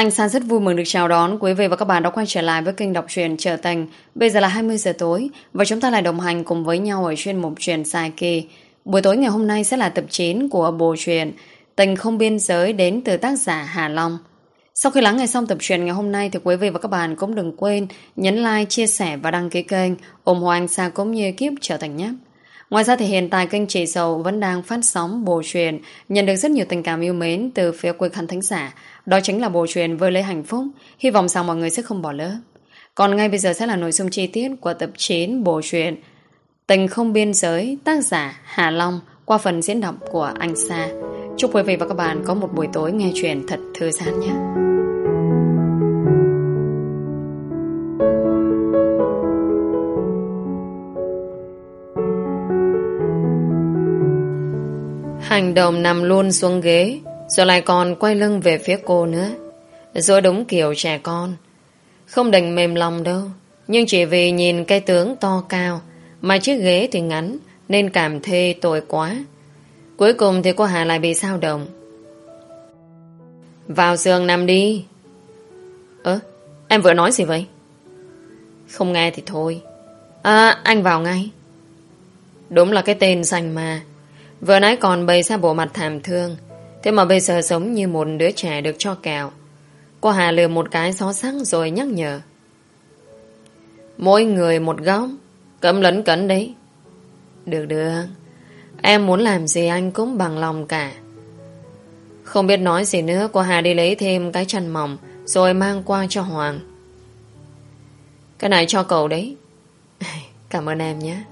Anh San rất vui mừng được chào đón quý vị và các bạn đã quay trở lại với kênh đọc truyện Trở Thành. Bây giờ là 20 giờ tối và chúng ta lại đồng hành cùng với nhau ở chuyên mục truyện dài kỳ. Buổi tối ngày hôm nay sẽ là tập 9 của bộ truyện Tình không biên giới đến từ tác giả Hà Long. Sau khi lắng nghe xong tập truyện ngày hôm nay thì quý vị và các bạn cũng đừng quên nhấn like, chia sẻ và đăng ký kênh ủng hộ anh Sa cũng như kiếp Trở Thành nhé. Ngoài ra thì hiện tại kênh Chị Sầu vẫn đang phát sóng bộ truyền nhận được rất nhiều tình cảm yêu mến từ phía quý khán thính giả. Đó chính là bộ truyền vơi lấy hạnh phúc. Hy vọng rằng mọi người sẽ không bỏ lỡ. Còn ngay bây giờ sẽ là nội dung chi tiết của tập 9 bộ truyền Tình không biên giới, tác giả Hà Long, qua phần diễn đọc của anh Sa. Chúc quý vị và các bạn có một buổi tối nghe truyền thật thư giãn nhé. Hành động nằm luôn xuống ghế, Rồi lại còn quay lưng về phía cô nữa. Rồi đúng kiểu trẻ con. Không đành mềm lòng đâu, Nhưng chỉ vì nhìn cái tướng to cao, Mà chiếc ghế thì ngắn, Nên cảm thê tội quá. Cuối cùng thì cô Hà lại bị sao động. Vào giường nằm đi. Ơ, Em vừa nói gì vậy? Không nghe thì thôi. À anh vào ngay. Đúng là cái tên sành mà. Vừa nãy còn bày ra bộ mặt thảm thương. Thế mà bây giờ giống như một đứa trẻ được cho kẹo. Cô Hà lừa một cái xó sắc rồi nhắc nhở. Mỗi người một góc. Cấm lấn cấn đấy. Được được. Em muốn làm gì anh cũng bằng lòng cả. Không biết nói gì nữa, Cô Hà đi lấy thêm cái chăn mỏng, Rồi mang qua cho Hoàng. Cái này cho cậu đấy. Cảm ơn em nhé.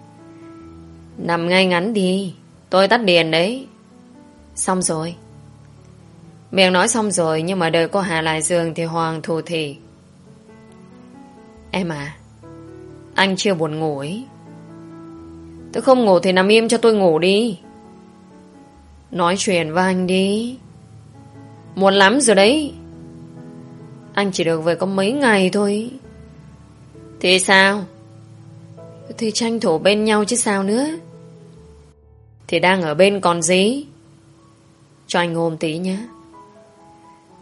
Nằm ngay ngắn đi. Tôi tắt điện đấy. Xong rồi. Miệng nói xong rồi nhưng mà đợi cô Hà lại giường thì Hoàng thù thị. Em à, anh chưa buồn ngủ ấy. Tôi không ngủ thì nằm im cho tôi ngủ đi. Nói chuyện với anh đi. Muốn lắm rồi đấy. Anh chỉ được về có mấy ngày thôi. Thì sao? Thì tranh thủ bên nhau chứ sao nữa. Thì đang ở bên còn gì Cho anh ôm tí nhé.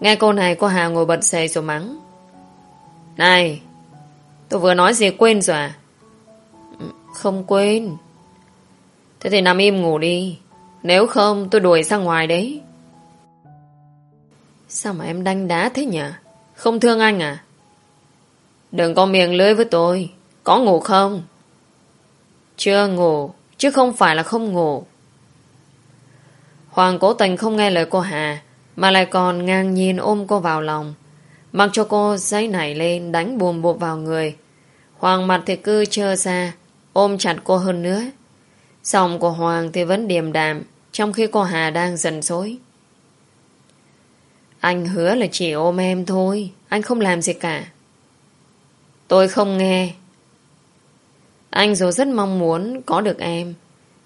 Nghe cô này, cô Hà ngồi bật xề rồi mắng. Này, Tôi vừa nói gì quên rồi à? Ừ, không quên. Thế thì nằm im ngủ đi. Nếu không, tôi đuổi ra ngoài đấy. Sao mà em đanh đá thế nhỉ? Không thương anh à? Đừng có miệng lưới với tôi. Có ngủ không? Chưa ngủ, Chứ không phải là không ngủ. Hoàng cố tình không nghe lời cô Hà, Mà lại còn ngang nhiên ôm cô vào lòng. Mặc cho cô giấy nảy lên Đánh buồm bột vào người, Hoàng mặt thì cứ trơ ra, Ôm chặt cô hơn nữa. Giọng của Hoàng thì vẫn điềm đạm, Trong khi cô Hà đang dần dối Anh hứa là chỉ ôm em thôi, Anh không làm gì cả. Tôi không nghe. Anh dù rất mong muốn có được em,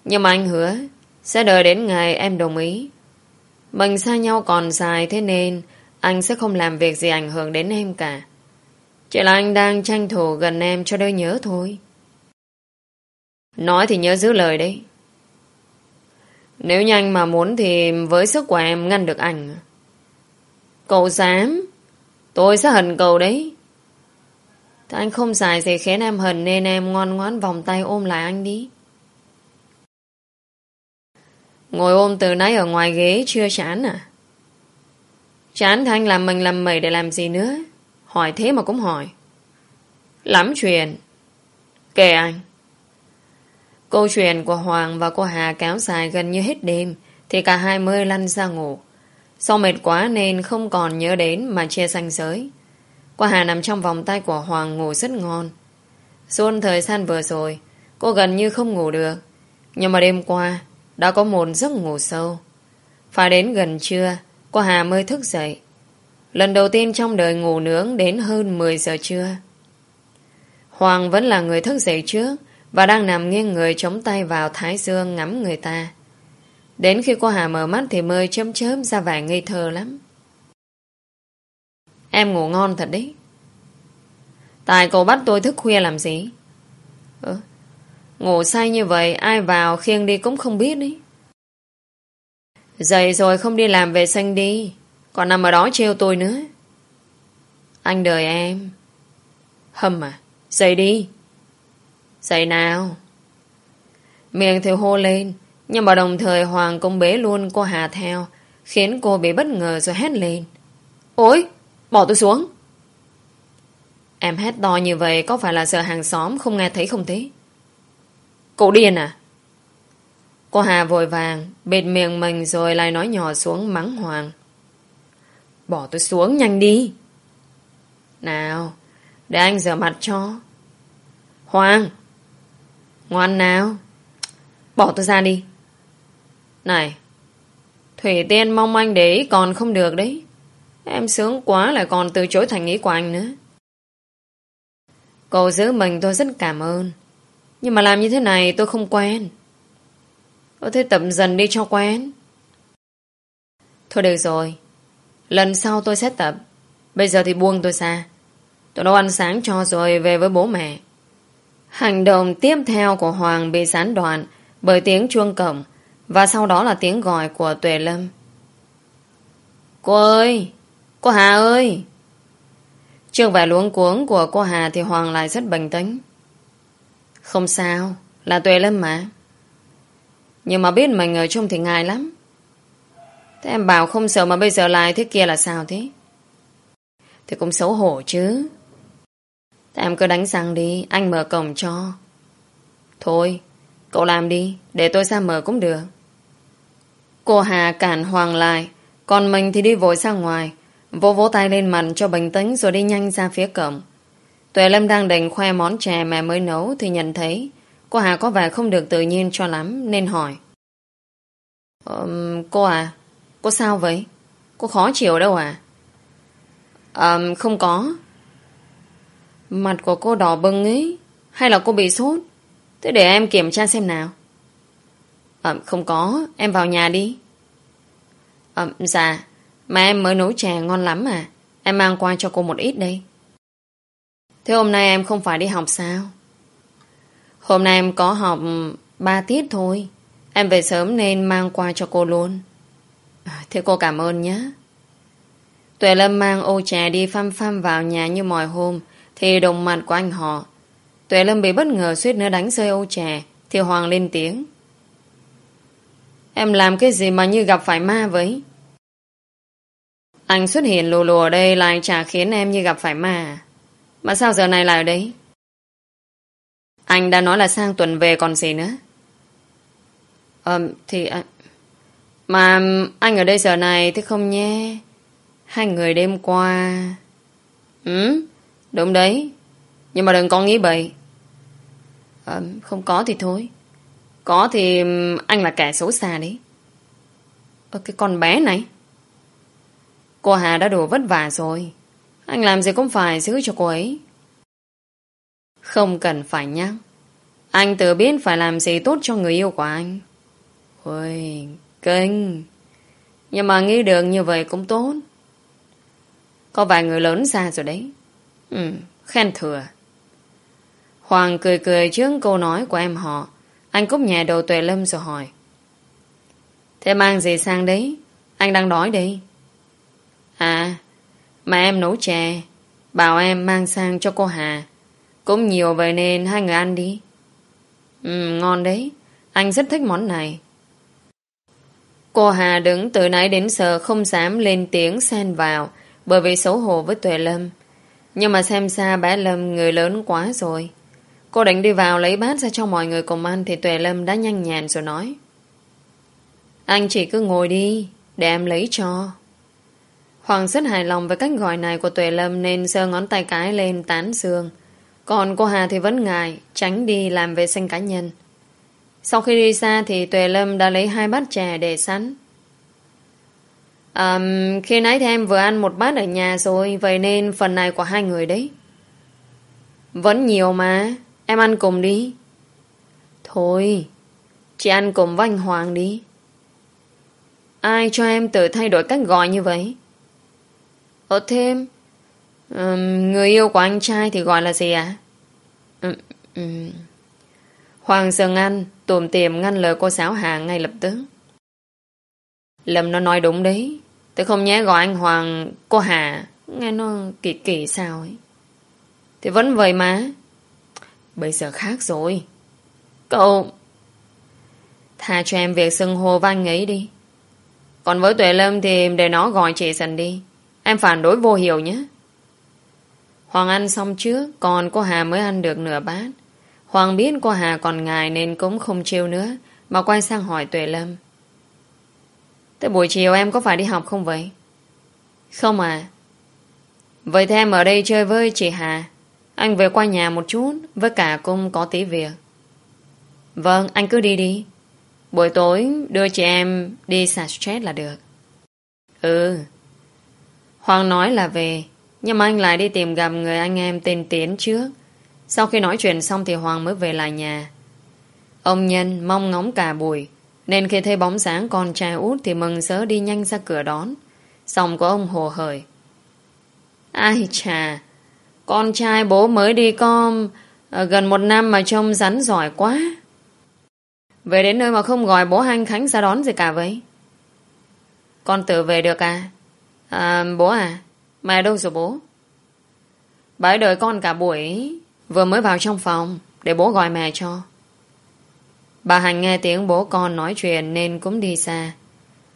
Nhưng mà anh hứa sẽ đợi đến ngày em đồng ý. Mình xa nhau còn dài thế nên, anh sẽ không làm việc gì ảnh hưởng đến em cả. Chỉ là anh đang tranh thủ gần em cho đôi nhớ thôi. Nói thì nhớ giữ lời đấy. Nếu nhanh mà muốn thì với sức của em ngăn được anh. Cậu dám. Tôi sẽ hận cậu đấy. Thì anh không xài gì khiến em hận nên em ngoan ngoãn vòng tay ôm lại anh đi. Ngồi ôm từ nãy ở ngoài ghế chưa chán à? Chán Thanh làm mình làm mẩy để làm gì nữa? Hỏi thế mà cũng hỏi. Lắm chuyện. Kể anh. Câu chuyện của Hoàng và cô Hà kéo dài gần như hết đêm thì cả hai mới lăn ra ngủ. Sau mệt quá nên không còn nhớ đến mà chia xanh giới. Cô Hà nằm trong vòng tay của Hoàng ngủ rất ngon. Xuân thời gian vừa rồi, cô gần như không ngủ được. Nhưng mà đêm qua, đã có một giấc ngủ sâu. Phải đến gần trưa, cô Hà mới thức dậy. Lần đầu tiên trong đời ngủ nướng đến hơn 10 giờ trưa. Hoàng vẫn là người thức dậy trước và đang nằm nghiêng người chống tay vào thái dương ngắm người ta. Đến khi cô Hà mở mắt thì mơi chớm chớm ra vẻ ngây thơ lắm. Em ngủ ngon thật đấy. Tại cậu bắt tôi thức khuya làm gì? Ừ, Ngủ say như vậy ai vào khiêng đi cũng không biết đấy. Dậy rồi không đi làm vệ sinh đi. Còn nằm ở đó trêu tôi nữa. Anh đợi em. Hâm à, dậy đi. Dậy nào. Miệng thì hô lên, nhưng mà đồng thời Hoàng cũng bế luôn cô Hà theo, khiến cô bị bất ngờ rồi hét lên. Ôi, bỏ tôi xuống. Em hét to như vậy có phải là sợ hàng xóm không nghe thấy không thế? Cậu điên à? Cô Hà vội vàng, bệt miệng mình rồi lại nói nhỏ xuống mắng Hoàng. Bỏ tôi xuống nhanh đi. Nào, để anh rửa mặt cho. Hoàng! Ngoan nào! Bỏ tôi ra đi. Này, Thủy Tiên mong anh để ý còn không được đấy. Em sướng quá lại còn từ chối thành ý của anh nữa. Cậu giữ mình tôi rất cảm ơn. Nhưng mà làm như thế này tôi không quen. Có thể tập dần đi cho quen. Thôi được rồi. Lần sau tôi sẽ tập. Bây giờ thì buông tôi ra. Tôi nấu ăn sáng cho rồi về với bố mẹ. Hành động tiếp theo của Hoàng bị gián đoạn bởi tiếng chuông cổng và sau đó là tiếng gọi của Tuệ Lâm. Cô ơi! Cô Hà ơi! Trước vẻ luống cuống của cô Hà thì Hoàng lại rất bình tĩnh. Không sao, là Tuệ Lâm mà. Nhưng mà biết mình ở chung thì ngại lắm. Thế em bảo không sợ mà bây giờ lại thế kia là sao thế? Thì cũng xấu hổ chứ. Thế em cứ đánh răng đi, anh mở cổng cho. Thôi, cậu làm đi, để tôi ra mở cũng được. Cô Hà cản Hoàng lại, còn mình thì đi vội ra ngoài, vỗ vỗ tay lên mặt cho bình tĩnh rồi đi nhanh ra phía cổng. Tuệ Lâm đang định khoe món chè mẹ mới nấu thì nhận thấy cô Hà có vẻ không được tự nhiên cho lắm nên hỏi. Um, cô à, cô sao vậy? Cô khó chịu đâu à? Um, không có. Mặt của cô đỏ bừng ấy. Hay là cô bị sốt? Thế để em kiểm tra xem nào. Um, không có, em vào nhà đi. Um, dạ, mà em mới nấu chè ngon lắm à. Em mang qua cho cô một ít đây. Thế hôm nay em không phải đi học sao? Hôm nay em có học 3 tiết thôi. Em về sớm nên mang qua cho cô luôn. À, thế cô cảm ơn nhé. Tuệ Lâm mang ô trà đi phăm phăm vào nhà như mọi hôm, thì đồng mặt của anh họ. Tuệ Lâm bị bất ngờ suýt nữa đánh rơi ô trà thì Hoàng lên tiếng. Em làm cái gì mà như gặp phải ma vậy? Anh xuất hiện lùa lùa ở đây lại chả khiến em như gặp phải ma à? Mà sao giờ này lại ở đây? Anh đã nói là sang tuần về còn gì nữa? Ờ, thì... À, mà anh ở đây giờ này thế không nhé. Hai người đêm qua... Ừ, đúng đấy. Nhưng mà đừng có nghĩ bậy. ờ không có thì thôi. Có thì anh là kẻ xấu xa đấy. ờ cái con bé này. Cô Hà đã đủ vất vả rồi. Anh làm gì cũng phải giữ cho cô ấy. Không cần phải nhắc. Anh tự biết phải làm gì tốt cho người yêu của anh. Ôi, kinh. Nhưng mà nghĩ được như vậy cũng tốt. Có vài người lớn ra rồi đấy. Ừ, khen thừa. Hoàng cười cười trước câu nói của em họ. Anh cúp nhà đầu tuệ lâm rồi hỏi. Thế mang gì sang đấy? Anh đang đói đây. À, mà em nấu chè. Bảo em mang sang cho cô Hà. Cũng nhiều vậy nên hai người ăn đi. Ừ, ngon đấy. Anh rất thích món này. Cô Hà đứng từ nãy đến giờ không dám lên tiếng xen vào bởi vì xấu hổ với Tuệ Lâm. Nhưng mà xem xa bé Lâm người lớn quá rồi. Cô định đi vào lấy bát ra cho mọi người cùng ăn thì Tuệ Lâm đã nhanh nhàn rồi nói. Anh chỉ cứ ngồi đi, để em lấy cho. Hoàng rất hài lòng với cách gọi này của Tuệ Lâm nên giơ ngón tay cái lên tán xương. Còn cô Hà thì vẫn ngại, tránh đi làm vệ sinh cá nhân. Sau khi đi xa thì Tuệ Lâm đã lấy hai bát chè để sẵn. Um, khi nãy thì em vừa ăn một bát ở nhà rồi, vậy nên phần này của hai người đấy. Vẫn nhiều mà, em ăn cùng đi. Thôi, chị ăn cùng với anh Hoàng đi. Ai cho em tự thay đổi cách gọi như vậy? Ở thêm, um, người yêu của anh trai thì gọi là gì ạ? À? Um, um. Hoàng dừng Anh tùm tìm ngăn lời cô giáo Hà ngay lập tức. Lâm nó nói đúng đấy. Tôi không nhé gọi anh Hoàng cô Hà, Nghe nó kỳ kỳ sao ấy. Thì vẫn vậy mà. Bây giờ khác rồi. Cậu... Thà cho em việc xưng hô với anh ấy đi. Còn với Tuệ Lâm thì để nó gọi chị dần đi. Em phản đối vô hiểu nhé. Hoàng ăn xong trước, còn cô Hà mới ăn được nửa bát. Hoàng biết cô Hà còn ngài nên cũng không trêu nữa, mà quay sang hỏi Tuệ Lâm. Thế buổi chiều em có phải đi học không vậy? Không à. Vậy thì em ở đây chơi với chị Hà. Anh về qua nhà một chút, với cả cũng có tí việc. Vâng, anh cứ đi đi. Buổi tối đưa chị em đi xả stress là được. Ừ. Hoàng nói là về, nhưng mà anh lại đi tìm gặp người anh em tên Tiến trước. Sau khi nói chuyện xong thì Hoàng mới về lại nhà. Ông Nhân mong ngóng cả buổi, nên khi thấy bóng sáng con trai út thì mừng sớ đi nhanh ra cửa đón. Xong có ông hồ hởi. Ai chà, con trai bố mới đi con ờ, gần một năm mà trông rắn giỏi quá. Về đến nơi mà không gọi bố anh Khánh ra đón gì cả vậy? Con tự về được à? À, bố à? Mẹ đâu rồi bố? Bà ấy đợi con cả buổi Vừa mới vào trong phòng Để bố gọi mẹ cho Bà Hành nghe tiếng bố con nói chuyện Nên cũng đi xa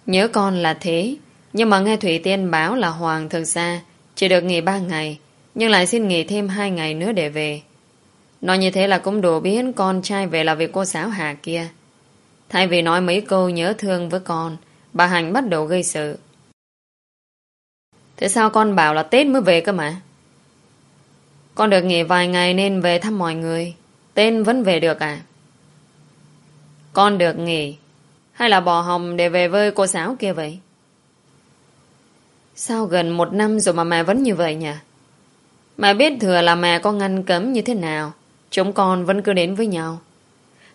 Nhớ con là thế Nhưng mà nghe Thủy Tiên báo là Hoàng thực ra Chỉ được nghỉ ba ngày Nhưng lại xin nghỉ thêm hai ngày nữa để về Nói như thế là cũng đủ biết Con trai về là vì cô giáo Hà kia Thay vì nói mấy câu nhớ thương với con Bà Hành bắt đầu gây sự Thế sao con bảo là Tết mới về cơ mà? Con được nghỉ vài ngày nên về thăm mọi người. Tên vẫn về được à? Con được nghỉ hay là bỏ hồng để về với cô giáo kia vậy? Sao gần một năm rồi mà mẹ vẫn như vậy nhỉ? Mẹ biết thừa là mẹ có ngăn cấm như thế nào Chúng con vẫn cứ đến với nhau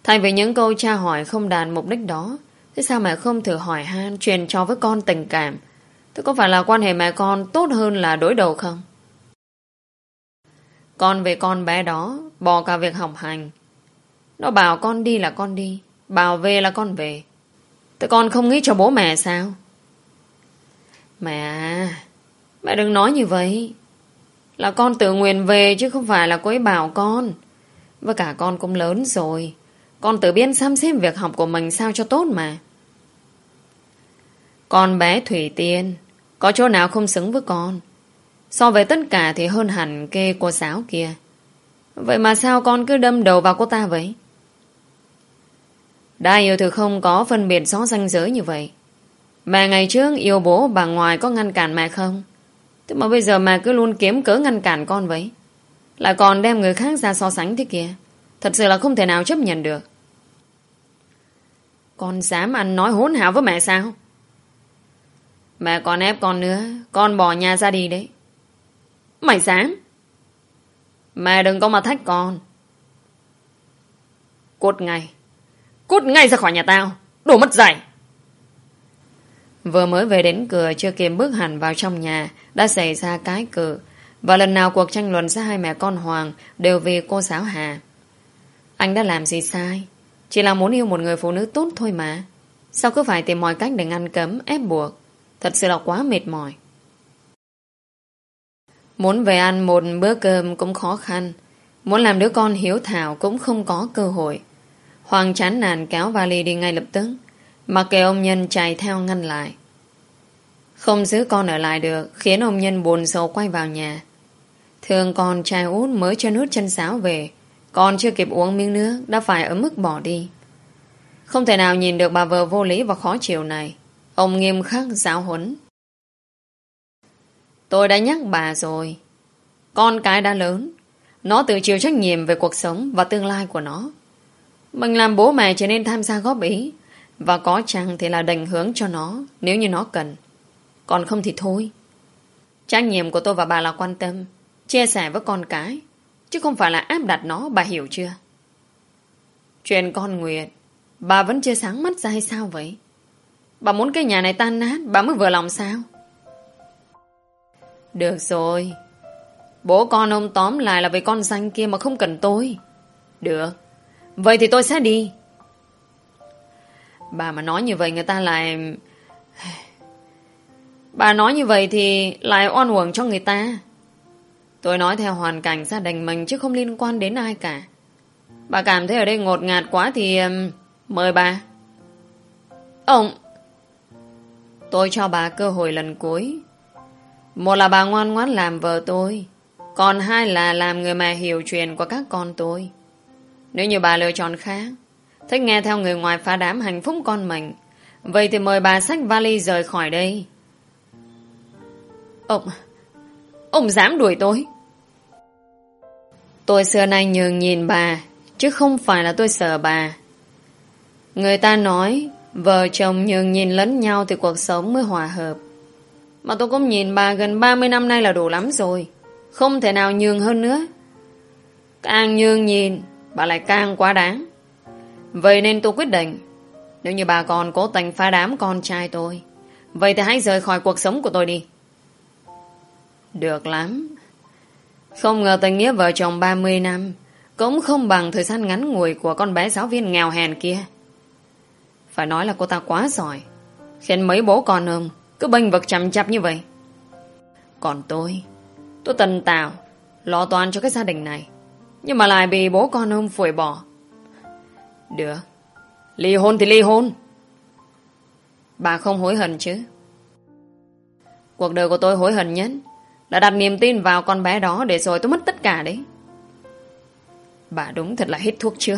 Thay vì những câu tra hỏi không đạt mục đích đó, Thế sao mẹ không thử hỏi han Truyền cho với con tình cảm Thế có phải là quan hệ mẹ con tốt hơn là đối đầu không? Con về con bé đó, Bỏ cả việc học hành. Nó bảo con đi là con đi, Bảo về là con về. Thế con không nghĩ cho bố mẹ sao? Mẹ Mẹ đừng nói như vậy. Là con tự nguyện về chứ không phải là cô ấy bảo con. Và cả con cũng lớn rồi, Con tự biết sắp xếp việc học của mình sao cho tốt mà. Con bé Thủy Tiên, Có chỗ nào không xứng với con So với tất cả thì hơn hẳn kê cô giáo kia Vậy mà sao con cứ đâm đầu vào cô ta vậy? Đã yêu thì không có phân biệt rõ ranh giới như vậy Mẹ ngày trước yêu bố bà ngoài có ngăn cản mẹ không? Thế mà bây giờ mẹ cứ luôn kiếm cớ ngăn cản con vậy Lại còn đem người khác ra so sánh thế kia Thật sự là không thể nào chấp nhận được Con dám ăn nói hỗn hào với mẹ sao? Mẹ còn ép con nữa, Con bỏ nhà ra đi đấy. Mày dám? Mẹ đừng có mà thách con. Cút ngay. Cút ngay ra khỏi nhà tao. Đồ mất dạy. Vừa mới về đến cửa, Chưa kịp bước hẳn vào trong nhà, Đã xảy ra cái cử Và lần nào cuộc tranh luận giữa hai mẹ con Hoàng Đều vì cô giáo Hà. Anh đã làm gì sai? Chỉ là muốn yêu một người phụ nữ tốt thôi mà. Sao cứ phải tìm mọi cách để ngăn cấm, Ép buộc? Thật sự là quá mệt mỏi. Muốn về ăn một bữa cơm cũng khó khăn. Muốn làm đứa con hiếu thảo Cũng không có cơ hội. Hoàng chán nản kéo vali đi ngay lập tức, Mặc kệ ông Nhân chạy theo ngăn lại. Không giữ con ở lại được, Khiến ông Nhân buồn sầu quay vào nhà. Thường còn trai út mới cho nước chân sáo về Con chưa kịp uống miếng nước Đã phải ở mức bỏ đi. Không thể nào nhìn được bà vợ vô lý và khó chịu này. Ông nghiêm khắc giáo huấn Tôi đã nhắc bà rồi. Con cái đã lớn. Nó tự chịu trách nhiệm về cuộc sống và tương lai của nó. Mình làm bố mẹ chỉ nên tham gia góp ý. Và có chăng thì là định hướng cho nó nếu như nó cần. Còn không thì thôi. Trách nhiệm của tôi và bà là quan tâm, chia sẻ với con cái, chứ không phải là áp đặt nó, bà hiểu chưa? Chuyện con Nguyệt, bà vẫn chưa sáng mắt ra hay sao vậy? Bà muốn cái nhà này tan nát, bà mới vừa lòng sao? Được rồi. Bố con ông tóm lại là vì con danh kia mà không cần tôi. Được. Vậy thì tôi sẽ đi. Bà mà nói như vậy người ta lại... Bà nói như vậy thì lại oan uổng cho người ta. Tôi nói theo hoàn cảnh gia đình mình chứ không liên quan đến ai cả. Bà cảm thấy ở đây ngột ngạt quá thì mời bà. Ông... Tôi cho bà cơ hội lần cuối. Một là bà ngoan ngoãn làm vợ tôi. Còn hai là làm người mẹ hiểu chuyện của các con tôi. Nếu như bà lựa chọn khác, thích nghe theo người ngoài phá đám hạnh phúc con mình, vậy thì mời bà xách vali rời khỏi đây. Ông... Ông dám đuổi tôi? Tôi xưa nay nhường nhìn bà, chứ không phải là tôi sợ bà. Người ta nói, vợ chồng nhường nhìn lẫn nhau thì cuộc sống mới hòa hợp. Mà tôi cũng nhìn bà gần 30 năm nay là đủ lắm rồi. Không thể nào nhường hơn nữa. Càng nhường nhìn, bà lại càng quá đáng. Vậy nên tôi quyết định, nếu như bà còn cố tình phá đám con trai tôi, vậy thì hãy rời khỏi cuộc sống của tôi đi. Được lắm. Không ngờ tình nghĩa vợ chồng 30 năm cũng không bằng thời gian ngắn ngủi của con bé giáo viên nghèo hèn kia. Phải nói là cô ta quá giỏi, khiến mấy bố con ông cứ bênh vực chằm chặp như vậy. Còn tôi, tôi tần tào, lo toan cho cái gia đình này, nhưng mà lại bị bố con ông phổi bỏ. Được, ly hôn thì ly hôn. Bà không hối hận chứ? Cuộc đời của tôi hối hận nhất đã đặt niềm tin vào con bé đó Để rồi tôi mất tất cả đấy Bà đúng thật là hết thuốc chữa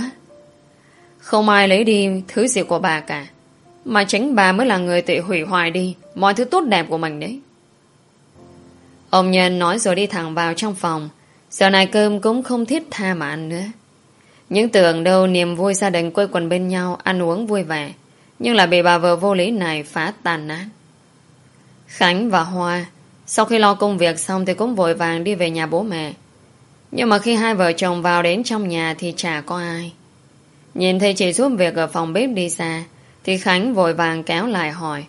không ai lấy đi Thứ gì của bà cả. Mà chính bà mới là người tự hủy hoại đi Mọi thứ tốt đẹp của mình đấy. Ông Nhân nói rồi đi thẳng vào trong phòng. Giờ này cơm cũng không thiết tha mà ăn nữa. Những tưởng đâu niềm vui gia đình quây quần bên nhau, Ăn uống vui vẻ. Nhưng là bị bà vợ vô lý này phá tàn nát. Khánh và Hoa, sau khi lo công việc xong thì cũng vội vàng đi về nhà bố mẹ. Nhưng mà khi hai vợ chồng vào đến trong nhà thì chả có ai. Nhìn thấy chị giúp việc ở phòng bếp đi xa thì Khánh vội vàng kéo lại hỏi.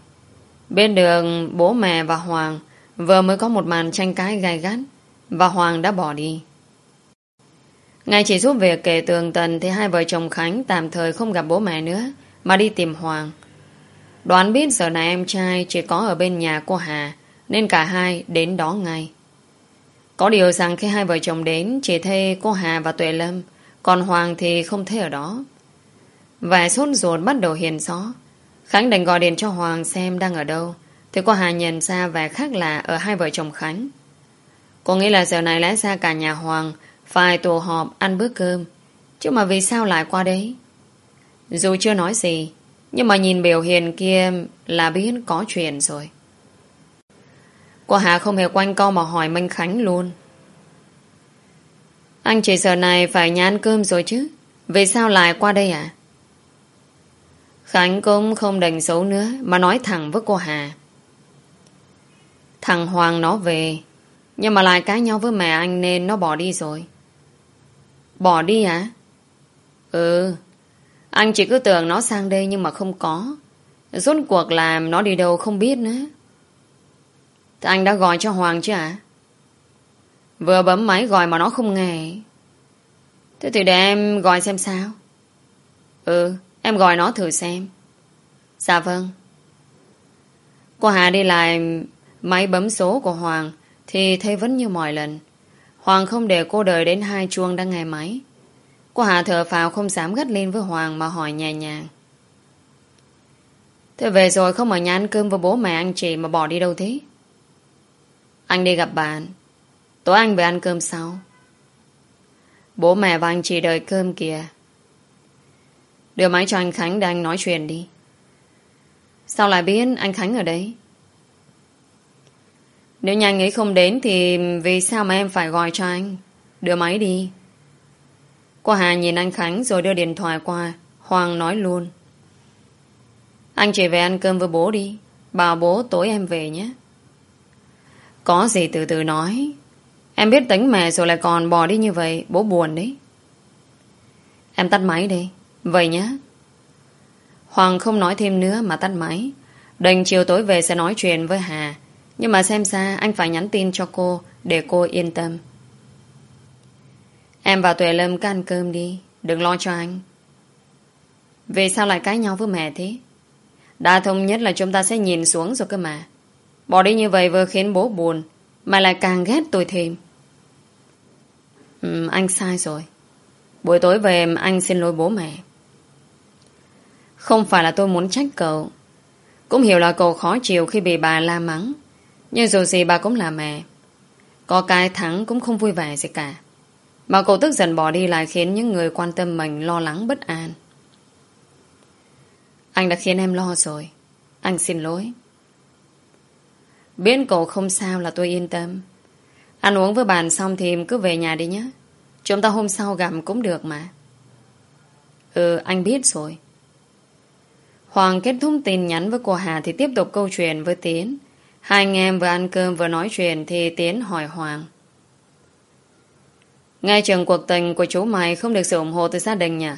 Bên đường bố mẹ và Hoàng vừa mới có một màn tranh cãi gai gắt và Hoàng đã bỏ đi. Ngay chỉ giúp việc kể tường tần thì hai vợ chồng Khánh tạm thời không gặp bố mẹ nữa mà đi tìm Hoàng. Đoán biết giờ này em trai chỉ có ở bên nhà cô Hà nên cả hai đến đó ngay. Có điều rằng khi hai vợ chồng đến, chỉ thấy cô Hà và Tuệ Lâm, còn Hoàng thì không thấy ở đó. Vẻ sốt ruột bắt đầu hiền gió. Khánh đành gọi điện cho Hoàng xem đang ở đâu. Thì cô Hà nhận ra vẻ khác lạ ở hai vợ chồng Khánh. Cô nghĩ là giờ này lẽ ra cả nhà Hoàng phải tụ họp ăn bữa cơm. Chứ mà vì sao lại qua đấy? Dù chưa nói gì, nhưng mà nhìn biểu hiện kia là biết có chuyện rồi. Cô Hà không hề quanh co mà hỏi Minh Khánh luôn. Anh chỉ giờ này phải nhà ăn cơm rồi chứ. Vì sao lại qua đây à? Khánh cũng không đành xấu nữa mà nói thẳng với cô Hà. Thằng Hoàng nó về nhưng mà lại cãi nhau với mẹ anh nên nó bỏ đi rồi. Bỏ đi hả? Ừ. Anh chỉ cứ tưởng nó sang đây nhưng mà không có. Rốt cuộc làm nó đi đâu không biết nữa. Thì anh đã gọi cho Hoàng chứ ạ? Vừa bấm máy gọi mà nó không nghe. Thế thì để em gọi xem sao. Ừ, em gọi nó thử xem. Dạ vâng. Cô Hà đi lại máy bấm số của Hoàng thì thấy vẫn như mọi lần. Hoàng không để cô đợi đến hai chuông đang nghe máy. Cô Hà thở phào không dám gắt lên với Hoàng mà hỏi nhẹ nhàng. Thế về rồi không ở nhà ăn cơm với bố mẹ anh chị mà bỏ đi đâu thế? Anh đi gặp bạn Tối anh về ăn cơm sau Bố mẹ và anh chị đợi cơm kìa Đưa máy cho anh Khánh để anh nói chuyện đi. Sao lại biết anh Khánh ở đấy? Nếu nhà anh ấy không đến Thì vì sao mà em phải gọi cho anh? Đưa máy đi. Cô Hà nhìn anh Khánh rồi đưa điện thoại qua. Hoàng nói luôn. Anh chỉ về ăn cơm với bố đi. Bảo bố tối em về nhé. Có gì từ từ nói. Em biết tính mẹ rồi lại còn bỏ đi như vậy. Bố buồn đấy. Em tắt máy đi. Vậy nhé. Hoàng không nói thêm nữa mà tắt máy. Đành chiều tối về sẽ nói chuyện với Hà. Nhưng mà xem ra anh phải nhắn tin cho cô Để cô yên tâm. Em và Tuệ Lâm cứ ăn cơm đi. Đừng lo cho anh. Vì sao lại cãi nhau với mẹ thế. Đã thông nhất là chúng ta sẽ nhìn xuống rồi cơ mà. Bỏ đi như vậy vừa khiến bố buồn Mà lại càng ghét tôi thêm. Ừ, Anh sai rồi. Buổi tối về anh xin lỗi bố mẹ. Không phải là tôi muốn trách cậu. Cũng hiểu là cậu khó chịu khi bị bà la mắng. Nhưng dù gì bà cũng là mẹ. Có cái thắng cũng không vui vẻ gì cả. Mà cậu tức giận bỏ đi lại khiến những người quan tâm mình lo lắng bất an. Anh đã khiến em lo rồi. Anh xin lỗi. Biết cậu không sao là tôi yên tâm. Ăn uống với bạn xong thì cứ về nhà đi nhé. Chúng ta hôm sau gặp cũng được mà. Ừ anh biết rồi. Hoàng kết thúc tin nhắn với cô Hà Thì tiếp tục câu chuyện với Tiến. Hai anh em vừa ăn cơm vừa nói chuyện Thì Tiến hỏi Hoàng. Ngay trường cuộc tình của chú mày Không được sự ủng hộ từ gia đình nhỉ?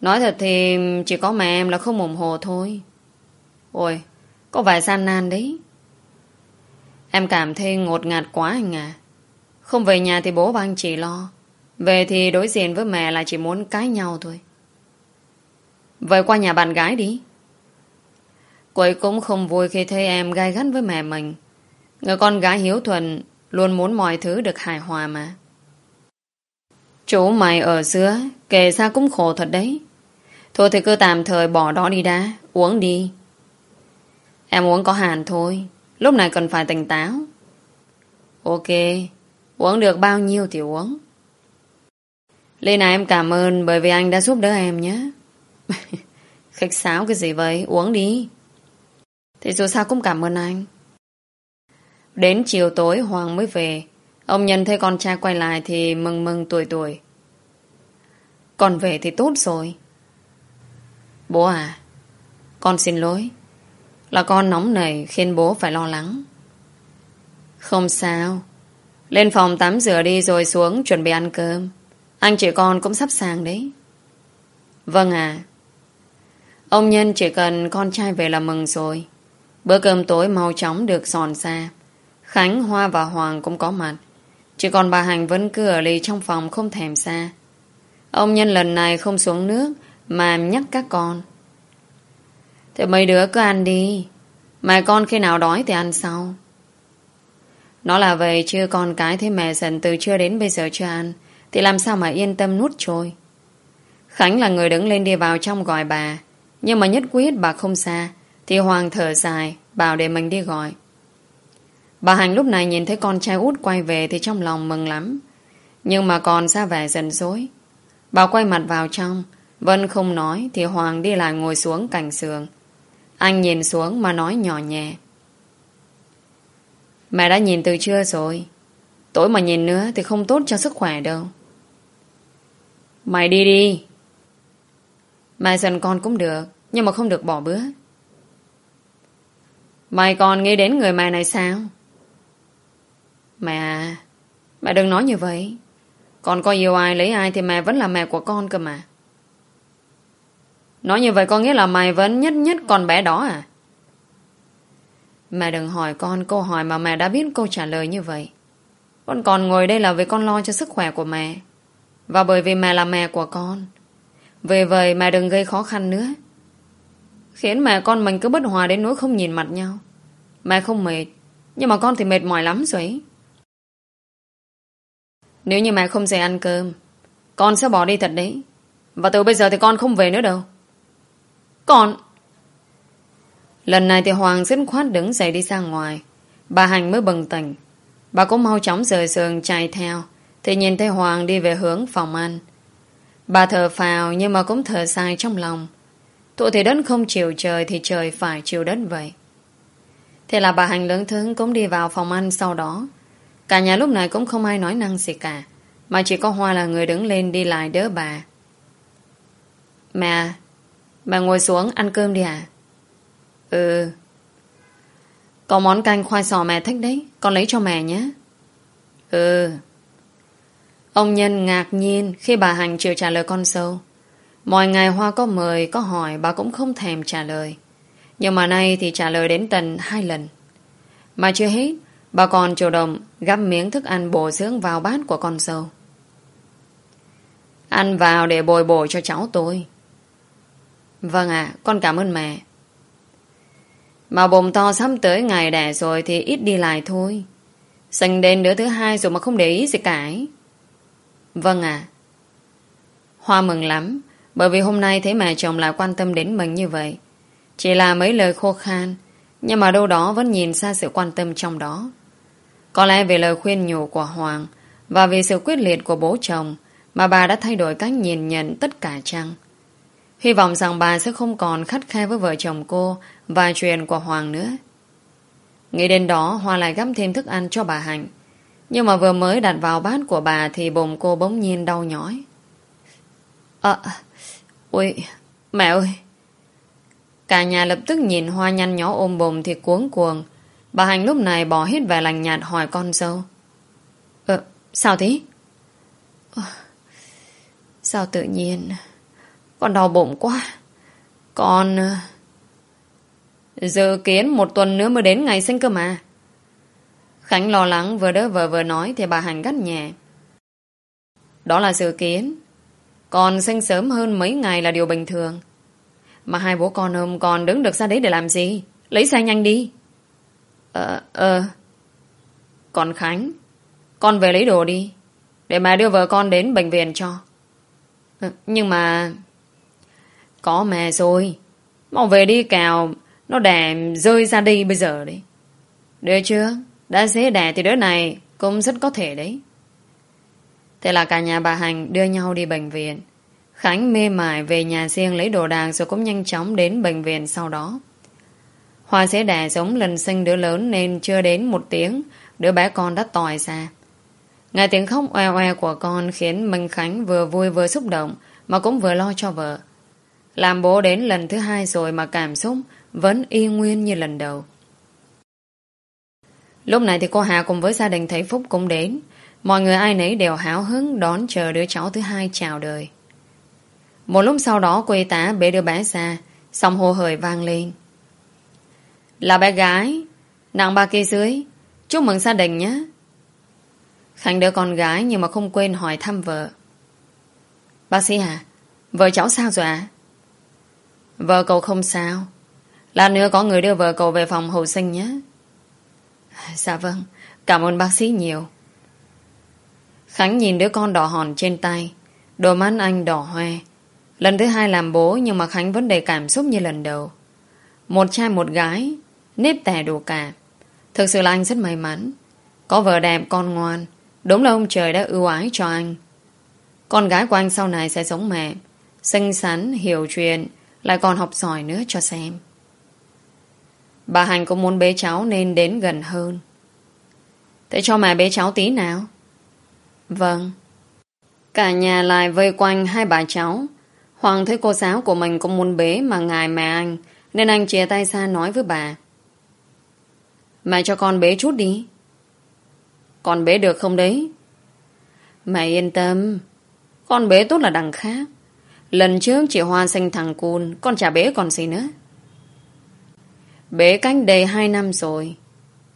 Nói thật thì Chỉ có mẹ em là không ủng hộ thôi. Ôi, Có vài gian nan đấy. Em cảm thấy ngột ngạt quá anh à không về nhà thì bố và anh chỉ lo. Về thì đối diện với mẹ là chỉ muốn cãi nhau thôi. Vậy qua nhà bạn gái đi. Quấy cũng không vui khi thấy em gai gắt với mẹ mình. Người con gái hiếu thuận, Luôn muốn mọi thứ được hài hòa mà. Chú mày ở xưa, Kể ra cũng khổ thật đấy. Thôi thì cứ tạm thời bỏ đó đi đã, Uống đi. Em uống có hàn thôi, Lúc này cần phải tỉnh táo. Ok, Uống được bao nhiêu thì uống. Lena em cảm ơn bởi vì anh đã giúp đỡ em nhé. Khách sáo cái gì vậy? Uống đi. Thì dù sao cũng cảm ơn anh. Đến chiều tối Hoàng mới về. Ông nhận thấy con trai quay lại thì mừng mừng tuổi tuổi. Con về thì tốt rồi. Bố à, con xin lỗi. Là con nóng nảy khiến bố phải lo lắng. Không sao. Lên phòng tắm rửa đi rồi xuống chuẩn bị ăn cơm. Anh chị con cũng sắp sàng đấy. Vâng à. Ông Nhân chỉ cần con trai về là mừng rồi. Bữa cơm tối mau chóng được dọn ra. Khánh, Hoa và Hoàng cũng có mặt. Chỉ còn bà Hành vẫn cứ ở lì trong phòng không thèm xa. Ông Nhân lần này không xuống nước mà nhắc các con. Thế mấy đứa cứ ăn đi. Mà con khi nào đói thì ăn sau. Nó là vậy chưa con cái thế mẹ dần từ chưa đến bây giờ chưa ăn Thì làm sao mà yên tâm nuốt trôi Khánh là người đứng lên đi vào trong gọi bà nhưng mà nhất quyết bà không xa, Thì Hoàng thở dài, Bảo để mình đi gọi. Bà Hành lúc này nhìn thấy con trai út quay về Thì trong lòng mừng lắm. Nhưng mà còn ra vẻ dần dối Bà quay mặt vào trong Vân không nói Thì Hoàng đi lại ngồi xuống cạnh sườn Anh nhìn xuống mà nói nhỏ nhẹ. Mẹ đã nhìn từ trưa rồi. Tối mà nhìn nữa thì không tốt cho sức khỏe đâu. Mày đi đi. Mai dần con cũng được, Nhưng mà không được bỏ bữa Mày còn nghĩ đến người mẹ này sao Mẹ à Mẹ đừng nói như vậy Con có yêu ai, lấy ai Thì mẹ vẫn là mẹ của con cơ mà Nói như vậy có nghĩa là mày vẫn nhất nhất con bé đó à Mẹ đừng hỏi con câu hỏi mà mẹ đã biết câu trả lời như vậy. Con còn ngồi đây là vì con lo cho sức khỏe của mẹ. Và bởi vì mẹ là mẹ của con về vậy mà đừng gây khó khăn nữa. Khiến mẹ con mình cứ bất hòa đến nỗi không nhìn mặt nhau. Mẹ không mệt. Nhưng mà con thì mệt mỏi lắm rồi Nếu như mẹ không dậy ăn cơm, Con sẽ bỏ đi thật đấy Và từ bây giờ thì con không về nữa đâu Con Lần này thì Hoàng dứt khoát đứng dậy đi ra ngoài. Bà Hành mới bừng tỉnh. Bà cũng mau chóng rời giường chạy theo. Thì nhìn thấy Hoàng đi về hướng phòng ăn. Bà thở phào nhưng mà cũng thở dài trong lòng. Tụ thì đất không chịu trời thì trời phải chịu đất vậy. Thế là bà Hành lớn thương cũng đi vào phòng ăn sau đó. Cả nhà lúc này cũng không ai nói năng gì cả. Mà chỉ có Hoa là người đứng lên đi lại đỡ bà. Mẹ, mẹ ngồi xuống ăn cơm đi à? Ừ Có món canh khoai sò mẹ thích đấy Con lấy cho mẹ nhé Ừ Ông Nhân ngạc nhiên Khi bà Hằng chịu trả lời con sâu Mọi ngày Hoa có mời Có hỏi bà cũng không thèm trả lời. Nhưng mà nay thì trả lời đến tận hai lần. Mà chưa hết Bà còn chủ động gắp miếng thức ăn bổ dưỡng vào bát của con sâu Ăn vào để bồi bổ cho cháu tôi. Vâng ạ, con cảm ơn mẹ. Mà bồm to sắp tới ngày đẻ rồi Thì ít đi lại thôi. Sành đến đứa thứ hai rồi mà không để ý gì cả Vâng ạ. Hoa mừng lắm, Bởi vì hôm nay thấy mẹ chồng lại quan tâm đến mình như vậy. Chỉ là mấy lời khô khan, Nhưng mà đâu đó vẫn nhìn ra sự quan tâm trong đó. Có lẽ vì lời khuyên nhủ của Hoàng Và vì sự quyết liệt của bố chồng Mà bà đã thay đổi cách nhìn nhận tất cả chăng? Hy vọng rằng bà sẽ không còn khắt khe với vợ chồng cô Và chuyện của Hoàng nữa. Nghĩ đến đó, Hoa lại gắp thêm thức ăn cho bà Hạnh. Nhưng mà vừa mới đặt vào bát của bà Thì bụng cô bỗng nhiên đau nhói. À Ôi, Mẹ ơi. Cả nhà lập tức nhìn Hoa nhăn nhó ôm bồm thì cuống cuồng. Bà hành lúc này bỏ hết vẻ lành nhạt hỏi con dâu. Ờ Sao thế? Ờ, sao tự nhiên? Con đau bụng quá. Con ờ, Dự kiến một tuần nữa mới đến ngày sinh cơ mà. Khánh lo lắng vừa đỡ vợ vừa nói thì bà Hành gắt nhẹ. Đó là dự kiến. Còn sinh sớm hơn mấy ngày là điều bình thường. Mà hai bố con hôm còn đứng được ra đấy để làm gì? Lấy xe nhanh đi. Ờ, ờ. Còn Khánh, con về lấy đồ đi. Để mà đưa vợ con đến bệnh viện cho. Ừ, nhưng mà... Có mẹ rồi. Mau về đi cào nó đẻ rơi ra đi bây giờ đấy. Được chưa? Đã dễ đẻ thì đứa này cũng rất có thể đấy. Thế là cả nhà bà Hành đưa nhau đi bệnh viện. Khánh mê mải về nhà riêng lấy đồ đạc rồi cũng nhanh chóng đến bệnh viện sau đó. Hoa dễ đẻ giống lần sinh đứa lớn nên chưa đến một tiếng, đứa bé con đã tòi ra. Nghe tiếng khóc oe oe của con khiến Minh Khánh vừa vui vừa xúc động, mà cũng vừa lo cho vợ. Làm bố đến lần thứ hai rồi mà cảm xúc vẫn y nguyên như lần đầu. Lúc này thì cô Hà cùng với gia đình thấy Phúc cũng đến. Mọi người ai nấy đều háo hứng đón chờ đứa cháu thứ hai chào đời. Một lúc sau đó cô y tá bế đứa bé ra, xong hô hời vang lên. Là bé gái, nặng ba kia dưới, chúc mừng gia đình nhé. Khánh đứa con gái nhưng mà không quên hỏi thăm vợ. Bác sĩ à, vợ cháu sao rồi ạ? Vợ cậu không sao, Lát nữa có người đưa vợ cậu về phòng hồi sinh nhé. Dạ vâng, cảm ơn bác sĩ nhiều. Khánh nhìn đứa con đỏ hòn trên tay, đôi mắt anh đỏ hoe. Lần thứ hai làm bố nhưng mà Khánh vẫn đầy cảm xúc như lần đầu. Một trai một gái, nếp tẻ đủ cả. Thực sự là anh rất may mắn. Có vợ đẹp, con ngoan. Đúng là ông trời đã ưu ái cho anh. Con gái của anh sau này sẽ giống mẹ. Xinh xắn, hiểu chuyện, lại còn học giỏi nữa cho xem. Bà Hành cũng muốn bế cháu nên đến gần hơn. Thế cho mẹ bế cháu tí nào? Vâng. Cả nhà lại vây quanh hai bà cháu. Hoàng thấy cô giáo của mình cũng muốn bế mà ngài mẹ anh, nên anh chia tay xa nói với bà. Mẹ cho con bế chút đi. Con bế được không đấy? Mẹ yên tâm. Con bế tốt là đằng khác. Lần trước chị Hoa sinh thằng cun, con chả bế còn gì nữa. Bế cách đây hai năm rồi.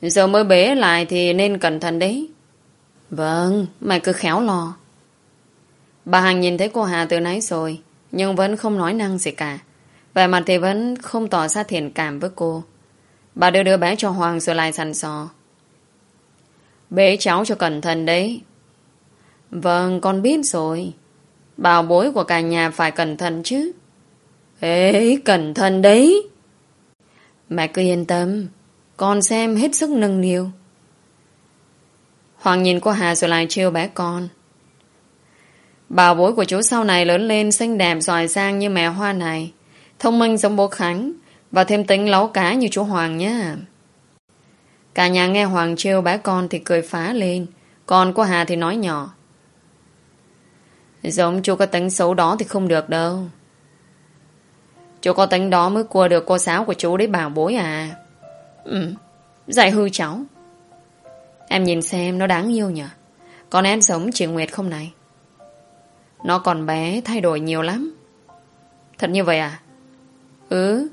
Giờ mới bế lại thì nên cẩn thận đấy. Vâng, mày cứ khéo lo. Bà Hằng nhìn thấy cô Hà từ nãy rồi, nhưng vẫn không nói năng gì cả. Vẻ mặt thì vẫn không tỏ ra thiện cảm với cô. Bà đưa đứa bé cho Hoàng rồi lại sàn sò. Bế cháu cho cẩn thận đấy. Vâng, con biết rồi. Bảo bối của cả nhà phải cẩn thận chứ. Ê, cẩn thận đấy. Mẹ cứ yên tâm, Con xem hết sức nâng niu. Hoàng nhìn qua Hà rồi lại trêu bé con. Bảo bối của chú sau này lớn lên xinh đẹp giỏi giang như mẹ Hoa này, Thông minh giống bố Khánh Và thêm tính lấu cá như chú Hoàng nhé Cả nhà nghe Hoàng trêu bé con thì cười phá lên, Còn của Hà thì nói nhỏ. Giống chú có tính xấu đó thì không được đâu. Chú có tính đó mới cua được cô giáo của chú đấy bảo bối à. Ừ Dạy hư cháu. Em nhìn xem nó đáng yêu nhỉ Còn em giống chị Nguyệt không này. Nó còn bé, thay đổi nhiều lắm. Thật như vậy à? Ừ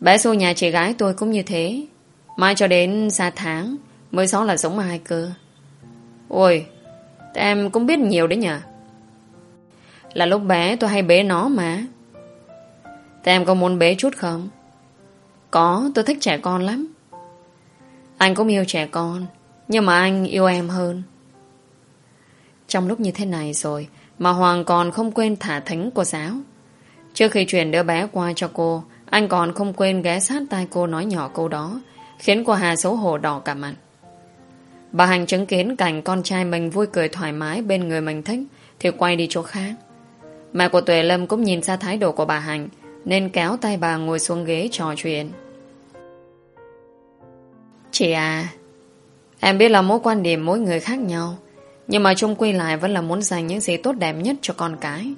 Bé xô nhà chị gái tôi cũng như thế. Mai cho đến xa tháng, Mới xó là giống ai cơ. Ôi, Em cũng biết nhiều đấy nhỉ Là lúc bé tôi hay bế nó mà. Thế em có muốn bế chút không? Có, tôi thích trẻ con lắm. Anh cũng yêu trẻ con, nhưng mà anh yêu em hơn. Trong lúc như thế này rồi, mà Hoàng còn không quên thả thính cô giáo. Trước khi chuyển đứa bé qua cho cô, anh còn không quên ghé sát tai cô nói nhỏ câu đó, khiến cô Hà xấu hổ đỏ cả mặt. Bà Hành chứng kiến cảnh con trai mình vui cười thoải mái bên người mình thích, thì quay đi chỗ khác. Mẹ của Tuệ Lâm cũng nhìn ra thái độ của bà Hành, nên kéo tay bà ngồi xuống ghế trò chuyện. Chị à, em biết là mối quan điểm mỗi người khác nhau, nhưng mà chung quy lại vẫn là muốn dành những gì tốt đẹp nhất cho con cái.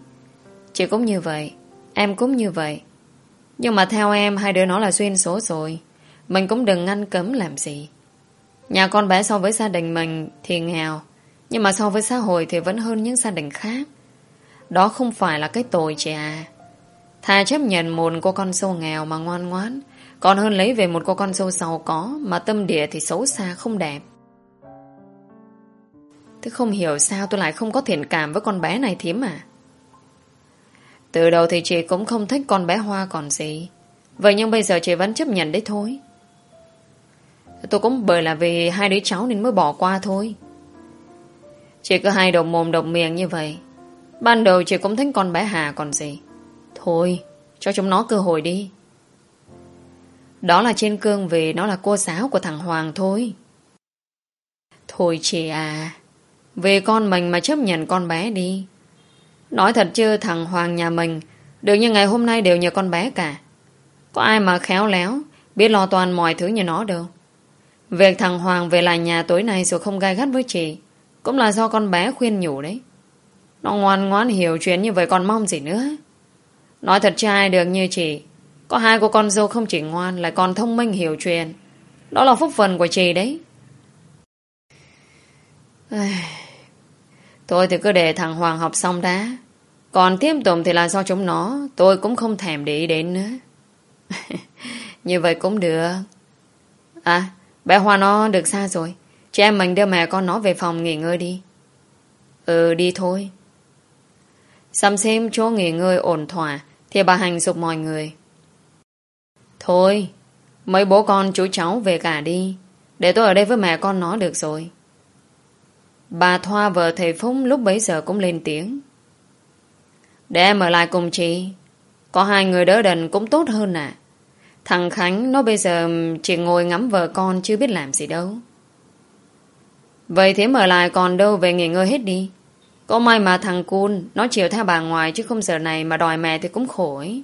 Chị cũng như vậy, em cũng như vậy. Nhưng mà theo em hai đứa nó là duyên số rồi, mình cũng đừng ngăn cấm làm gì. Nhà con bé so với gia đình mình thì nghèo, nhưng mà so với xã hội thì vẫn hơn những gia đình khác. Đó không phải là cái tội chị à. Thà chấp nhận một cô con sâu nghèo mà ngoan ngoãn, còn hơn lấy về một cô con sâu giàu có mà tâm địa thì xấu xa không đẹp. Tôi không hiểu sao tôi lại không có thiện cảm với con bé này thím à. Từ đầu thì chị cũng không thích con bé Hoa còn gì. Vậy nhưng bây giờ chị vẫn chấp nhận đấy thôi. Tôi cũng bởi là vì hai đứa cháu nên mới bỏ qua thôi. Chị cứ hai đầu mồm độc miệng như vậy. Ban đầu chị cũng thích con bé Hà còn gì. Thôi, cho chúng nó cơ hội đi. Đó là trên cương vì nó là cô giáo của thằng Hoàng thôi. Thôi chị à, về con mình mà chấp nhận con bé đi. Nói thật chứ thằng Hoàng nhà mình được như ngày hôm nay đều nhờ con bé cả. Có ai mà khéo léo biết lo toàn mọi thứ như nó đâu. Việc thằng Hoàng về lại nhà tối nay rồi không gai gắt với chị cũng là do con bé khuyên nhủ đấy. Nó ngoan ngoãn hiểu chuyện như vậy còn mong gì nữa. Nói thật trai được như chị có hai cô con dâu không chỉ ngoan lại còn thông minh hiểu chuyện. Đó là phúc phần của chị đấy. Thôi thì cứ để thằng Hoàng học xong đã. Còn tiếp tục thì là do chúng nó tôi cũng không thèm để ý đến nữa. như vậy cũng được. À, bé Hoa nó được xa rồi. Chị em mình đưa mẹ con nó về phòng nghỉ ngơi đi. Ừ, đi thôi. Xăm xem chỗ nghỉ ngơi ổn thỏa thì bà Hành dục mọi người. Thôi, mấy bố con chú cháu về cả đi. Để tôi ở đây với mẹ con nó được rồi. Bà Thoa vợ thầy Phúc lúc bấy giờ cũng lên tiếng. Để em ở lại cùng chị. Có hai người đỡ đần cũng tốt hơn à. Thằng Khánh nó bây giờ chỉ ngồi ngắm vợ con chưa biết làm gì đâu. Vậy thế mở lại còn đâu về nghỉ ngơi hết đi. Có may mà thằng Cun Nó chiều theo bà ngoài chứ không giờ này Mà đòi mẹ thì cũng khổ ấy.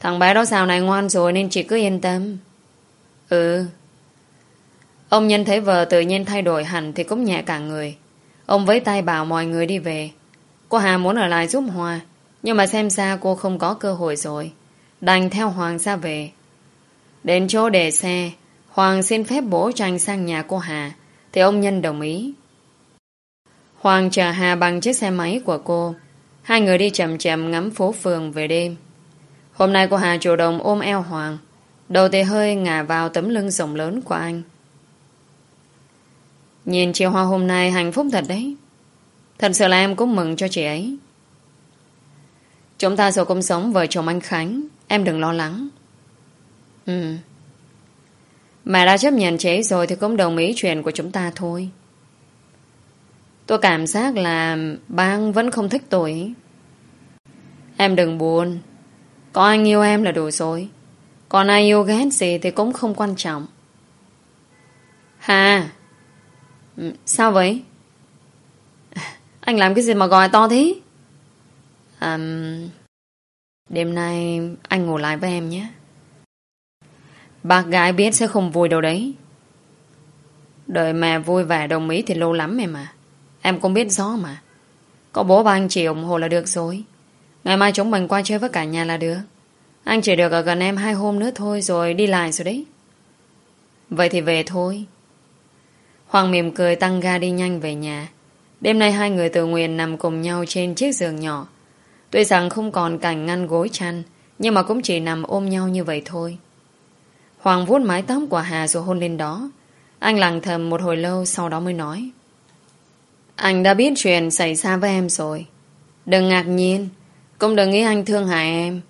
Thằng bé đó sao này ngoan rồi Nên chị cứ yên tâm. Ừ. Ông nhân thấy vợ tự nhiên thay đổi hẳn Thì cũng nhẹ cả người. Ông với tay bảo mọi người đi về. Cô Hà muốn ở lại giúp Hoa, Nhưng mà xem ra cô không có cơ hội rồi. Đành theo Hoàng ra về. Đến chỗ để xe, Hoàng xin phép bố tranh sang nhà cô Hà, Thì ông Nhân đồng ý. Hoàng chờ Hà bằng chiếc xe máy của cô. Hai người đi chậm chậm ngắm phố phường về đêm. Hôm nay cô Hà chủ động ôm eo Hoàng. Đầu tê hơi ngả vào tấm lưng rộng lớn của anh. Nhìn chị Hoa hôm nay hạnh phúc thật đấy. Thật sự là em cũng mừng cho chị ấy. Chúng ta sẽ cùng sống vợ chồng anh Khánh. Em đừng lo lắng. Ừ. Mẹ đã chấp nhận chế rồi thì cũng đồng ý chuyện của chúng ta thôi. Tôi cảm giác là bang vẫn không thích tôi. Em đừng buồn. Có anh yêu em là đủ rồi. Còn ai yêu ghét gì thì cũng không quan trọng. Hà. Ừ, sao vậy? Anh làm cái gì mà gọi to thế? À, đêm nay anh ngủ lại với em nhé. Bác gái biết sẽ không vui đâu đấy. Đợi mẹ vui vẻ đồng ý thì lâu lắm em à. Em cũng biết rõ mà. Có bố và anh chị ủng hộ là được rồi. Ngày mai chúng mình qua chơi với cả nhà là được. Anh chỉ được ở gần em hai hôm nữa thôi Rồi đi lại rồi đấy. Vậy thì về thôi. Hoàng mỉm cười tăng ga đi nhanh về nhà. Đêm nay hai người tự nguyện nằm cùng nhau trên chiếc giường nhỏ. Tuy rằng không còn cảnh ngăn gối chăn, Nhưng mà cũng chỉ nằm ôm nhau như vậy thôi. Hoàng vuốt mái tóc của Hà rồi hôn lên đó. Anh lặng thầm một hồi lâu sau đó mới nói anh đã biết chuyện xảy ra với em rồi. Đừng ngạc nhiên. Cũng đừng nghĩ anh thương hại em.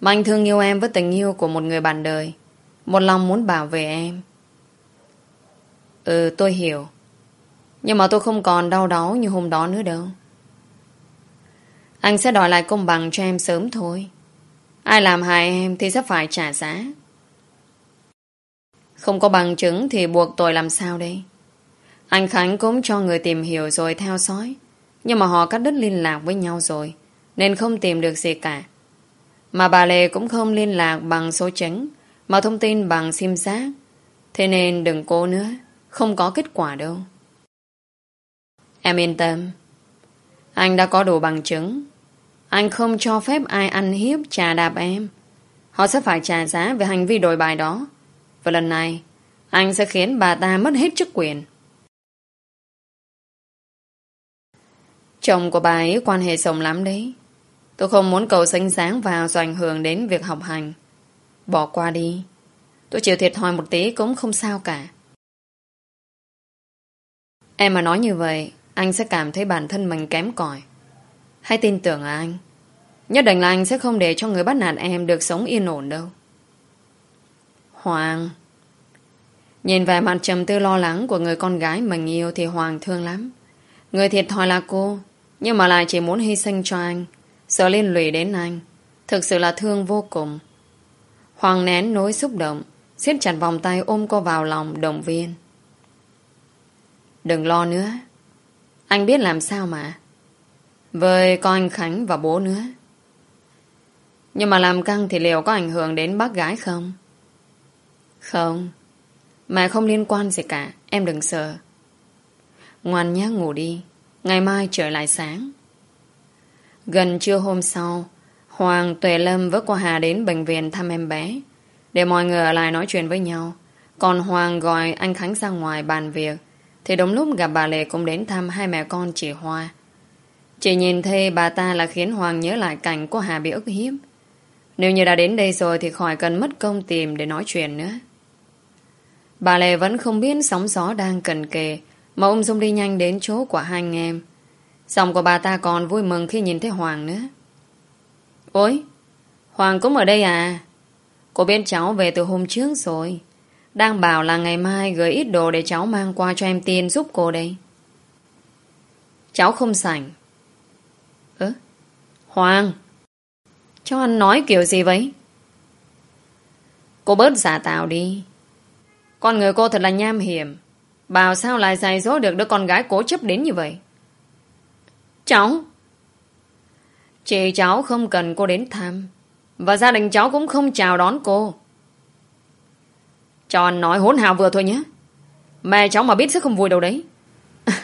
Mà anh thương yêu em với tình yêu của một người bạn đời. Một lòng muốn bảo vệ em. Ừ tôi hiểu. Nhưng mà tôi không còn đau đớn như hôm đó nữa đâu. Anh sẽ đòi lại công bằng cho em sớm thôi. Ai làm hại em thì sẽ phải trả giá. Không có bằng chứng thì buộc tội làm sao đây? Anh Khánh cũng cho người tìm hiểu rồi theo dõi. Nhưng mà họ cắt đứt liên lạc với nhau rồi. Nên không tìm được gì cả. Mà bà Lê cũng không liên lạc bằng số chính. Mà thông tin bằng sim giác. Thế nên đừng cố nữa. Không có kết quả đâu. Em yên tâm. Anh đã có đủ bằng chứng. Anh không cho phép ai ăn hiếp trà đạp em. Họ sẽ phải trả giá về hành vi đổi bài đó. Và lần này, anh sẽ khiến bà ta mất hết chức quyền. Chồng của bà ấy quan hệ rộng lắm đấy. Tôi không muốn cầu xanh sáng vào rồi ảnh hưởng đến việc học hành. Bỏ qua đi. Tôi chịu thiệt thòi một tí cũng không sao cả. Em mà nói như vậy, anh sẽ cảm thấy bản thân mình kém cỏi. Hãy tin tưởng à anh. Nhất định là anh sẽ không để cho người bắt nạt em được sống yên ổn đâu. Hoàng Nhìn vẻ mặt trầm tư lo lắng của người con gái mình yêu thì Hoàng thương lắm. Người thiệt thòi là cô, nhưng mà lại chỉ muốn hy sinh cho anh, sợ liên lụy đến anh. Thực sự là thương vô cùng. Hoàng nén nỗi xúc động, siết chặt vòng tay ôm cô vào lòng động viên. Đừng lo nữa. Anh biết làm sao mà. Với con anh Khánh và bố nữa. Nhưng mà làm căng thì liệu có ảnh hưởng đến bác gái không? Không. Mà không liên quan gì cả. Em đừng sợ. Ngoan nhé ngủ đi. Ngày mai trở lại sáng. Gần trưa hôm sau, Hoàng, Tuệ Lâm với cô Hà đến bệnh viện thăm em bé. Để mọi người ở lại nói chuyện với nhau. Còn Hoàng gọi anh Khánh ra ngoài bàn việc. Thì đúng lúc gặp bà Lệ cũng đến thăm hai mẹ con chị Hoa. Chỉ nhìn thấy bà ta là khiến Hoàng nhớ lại cảnh cô Hà bị ức hiếp. Nếu như đã đến đây rồi thì khỏi cần mất công tìm để nói chuyện nữa. Bà Lệ vẫn không biết sóng gió đang cần kề mà ung dung đi nhanh đến chỗ của hai anh em. Giọng của bà ta còn vui mừng khi nhìn thấy Hoàng nữa. Ôi, Hoàng cũng ở đây à? Cô biết cháu về từ hôm trước rồi. Đang bảo là ngày mai gửi ít đồ để cháu mang qua cho em tiền giúp cô đây. Cháu không sảnh. Ơ? Hoàng! cháu anh nói kiểu gì vậy? Cô bớt giả tạo đi. Con người cô thật là nham hiểm. Bảo sao lại dạy dỗ được đứa con gái cố chấp đến như vậy? Cháu! Chị cháu không cần cô đến thăm. Và gia đình cháu cũng không chào đón cô. Cho anh nói hỗn hào vừa thôi nhé. Mẹ cháu mà biết sẽ không vui đâu đấy.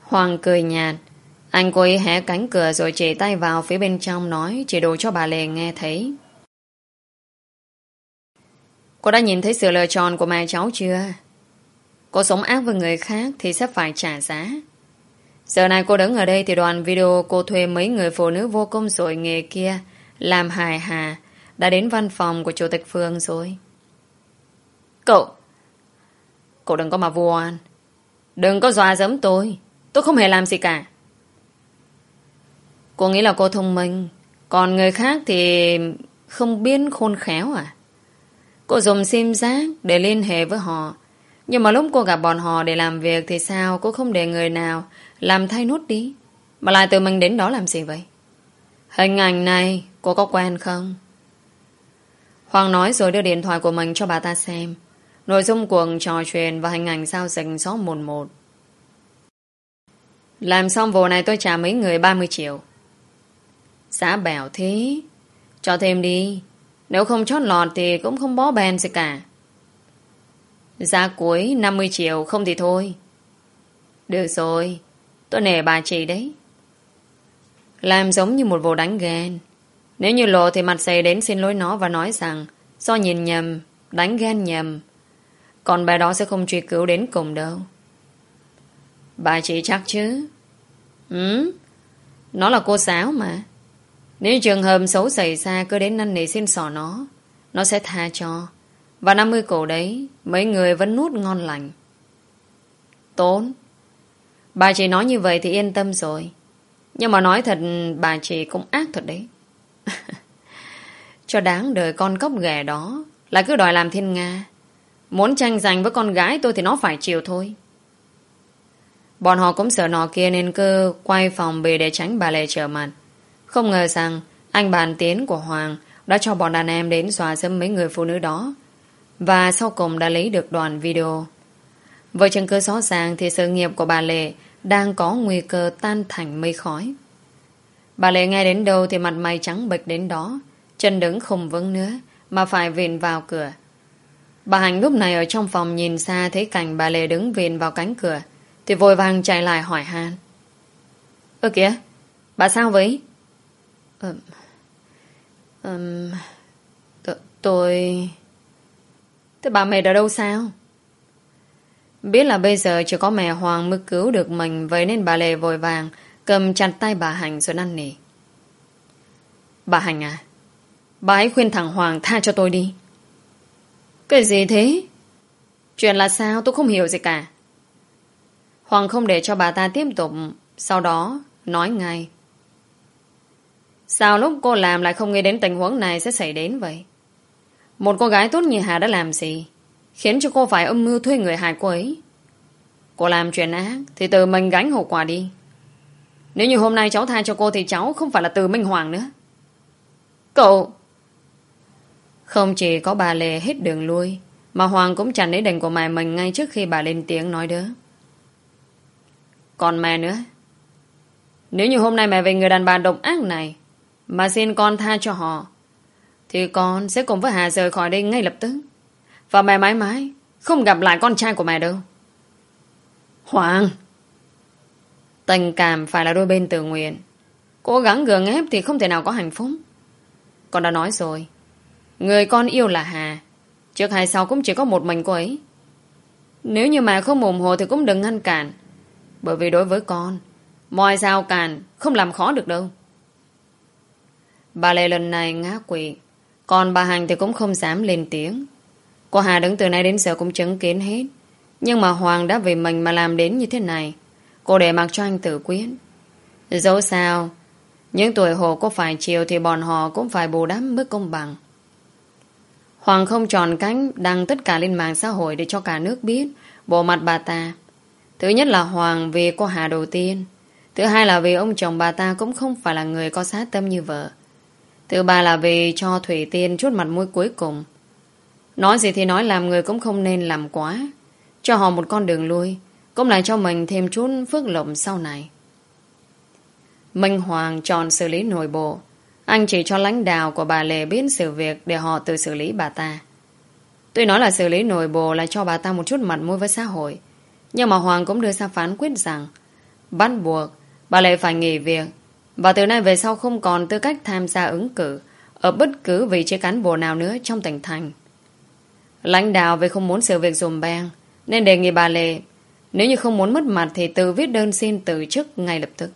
Hoàng cười nhạt. Anh cô ý hé cánh cửa rồi chỉ tay vào phía bên trong nói chỉ đồ cho bà lề nghe thấy. Cô đã nhìn thấy sự lựa chọn của mẹ cháu chưa? Cô sống ác với người khác thì sẽ phải trả giá. Giờ này cô đứng ở đây thì đoàn video cô thuê mấy người phụ nữ vô công rồi nghề kia làm hài hà đã đến văn phòng của chủ tịch phường rồi. Cậu Cậu đừng có mà vô an Đừng có dọa dẫm tôi. Tôi không hề làm gì cả. Cô nghĩ là cô thông minh. Còn người khác thì Không biết khôn khéo à? Cô dùng sim giác Để liên hệ với họ. Nhưng mà lúc cô gặp bọn họ để làm việc Thì sao cô không để người nào Làm thay nút đi Mà lại tự mình đến đó làm gì vậy Hình ảnh này, cô có quen không Hoàng nói rồi đưa điện thoại của mình cho bà ta xem Nội dung cuộc trò chuyện và hình ảnh giao dịch số 11. Làm xong vụ này tôi trả mấy người 30 triệu. Giá bẻo thế. Cho thêm đi. Nếu không chót lọt thì cũng không bó bèn gì cả. Giá cuối 50 triệu không thì thôi. Được rồi. Tôi nể bà chị đấy. Làm giống như một vụ đánh ghen. Nếu như lộ thì mặt dày đến xin lỗi nó và nói rằng do nhìn nhầm, đánh ghen nhầm còn bà đó sẽ không truy cứu đến cùng đâu Bà chị chắc chứ Ừ Nó là cô giáo mà Nếu trường hợp xấu xảy ra Cứ đến năn nỉ xin sỏ nó Nó sẽ tha cho và 50 cổ đấy, Mấy người vẫn nuốt ngon lành. Tốn, Bà chị nói như vậy thì yên tâm rồi. Nhưng mà nói thật, Bà chị cũng ác thật đấy. Cho đáng đời con cốc ghẻ đó Lại cứ đòi làm thiên Nga. Muốn tranh giành với con gái tôi thì nó phải chịu thôi. Bọn họ cũng sợ nọ kia nên cơ quay phòng về để tránh bà Lệ trở mặt. Không ngờ rằng anh bàn tiến của Hoàng đã cho bọn đàn em đến xóa xâm mấy người phụ nữ đó và sau cùng đã lấy được đoạn video. Với chứng cứ rõ ràng thì sự nghiệp của bà Lệ đang có nguy cơ tan thành mây khói. Bà Lệ nghe đến đâu thì mặt mày trắng bệch đến đó, chân đứng không vững nữa mà phải vịn vào cửa. Bà Hành lúc này ở trong phòng nhìn xa thấy cảnh bà Lệ đứng vịn vào cánh cửa thì vội vàng chạy lại hỏi han Ơ kìa Bà sao vậy um, um, Tôi Thế bà mệt ở đâu sao? Biết là bây giờ chỉ có mẹ Hoàng mới cứu được mình, Vậy nên bà Lệ vội vàng Cầm chặt tay bà Hành rồi năn nỉ. Bà Hành à Bà hãy khuyên thằng Hoàng tha cho tôi đi. Cái gì thế? Chuyện là sao? Tôi không hiểu gì cả. Hoàng không để cho bà ta tiếp tục, Sau đó nói ngay. Sao lúc cô làm lại không nghĩ đến tình huống này sẽ xảy đến vậy? Một cô gái tốt như Hà đã làm gì? Khiến cho cô phải âm mưu thuê người hại cô ấy. Cô làm chuyện ác, Thì tự mình gánh hậu quả đi. Nếu như hôm nay cháu tha cho cô Thì cháu không phải là từ Minh Hoàng nữa. Cậu! Không chỉ có bà Lê hết đường lui, Mà Hoàng cũng chặn lấy đành của mẹ mình Ngay trước khi bà lên tiếng nói đứa còn mẹ nữa. Nếu như hôm nay mẹ về người đàn bà độc ác này, mà xin con tha cho họ thì con sẽ cùng với Hà rời khỏi đây ngay lập tức. Và mẹ mãi mãi không gặp lại con trai của mẹ đâu. Hoàng! Tình cảm phải là đôi bên tự nguyện. Cố gắng gượng ép thì không thể nào có hạnh phúc. Con đã nói rồi. Người con yêu là Hà. Trước hay sau cũng chỉ có một mình cô ấy. Nếu như mẹ không ủng hộ thì cũng đừng ngăn cản. Bởi vì đối với con, Mọi sao cản không làm khó được đâu Bà Lê lần này ngã quỵ còn bà Hằng thì cũng không dám lên tiếng. Cô Hà đứng từ nay đến giờ cũng chứng kiến hết. Nhưng mà Hoàng đã vì mình mà làm đến như thế này. Cô để mặc cho anh tự quyết Dẫu sao, Những tuổi hồ có phải chiều Thì bọn họ cũng phải bù đắp mức công bằng. Hoàng không tròn cánh Đăng tất cả lên mạng xã hội Để cho cả nước biết Bộ mặt bà ta. Thứ nhất là Hoàng vì cô Hà đầu tiên. Thứ hai là vì ông chồng bà ta cũng không phải là người có sát tâm như vợ. Thứ ba là vì cho Thủy Tiên chút mặt mũi cuối cùng. Nói gì thì nói, làm người cũng không nên làm quá. Cho họ một con đường lui. Cũng lại cho mình thêm chút phước lộng sau này. Minh Hoàng chọn xử lý nội bộ. Anh chỉ cho lãnh đạo của bà Lệ biết sự việc để họ tự xử lý bà ta. Tuy nói là xử lý nội bộ là cho bà ta một chút mặt mũi với xã hội. Nhưng mà Hoàng cũng đưa ra phán quyết rằng, bắt buộc bà Lệ phải nghỉ việc và từ nay về sau không còn tư cách tham gia ứng cử ở bất cứ vị trí cán bộ nào nữa trong tỉnh thành. Lãnh đạo vì không muốn sự việc dùm beng, nên đề nghị bà Lệ nếu như không muốn mất mặt thì tự viết đơn xin từ chức ngay lập tức.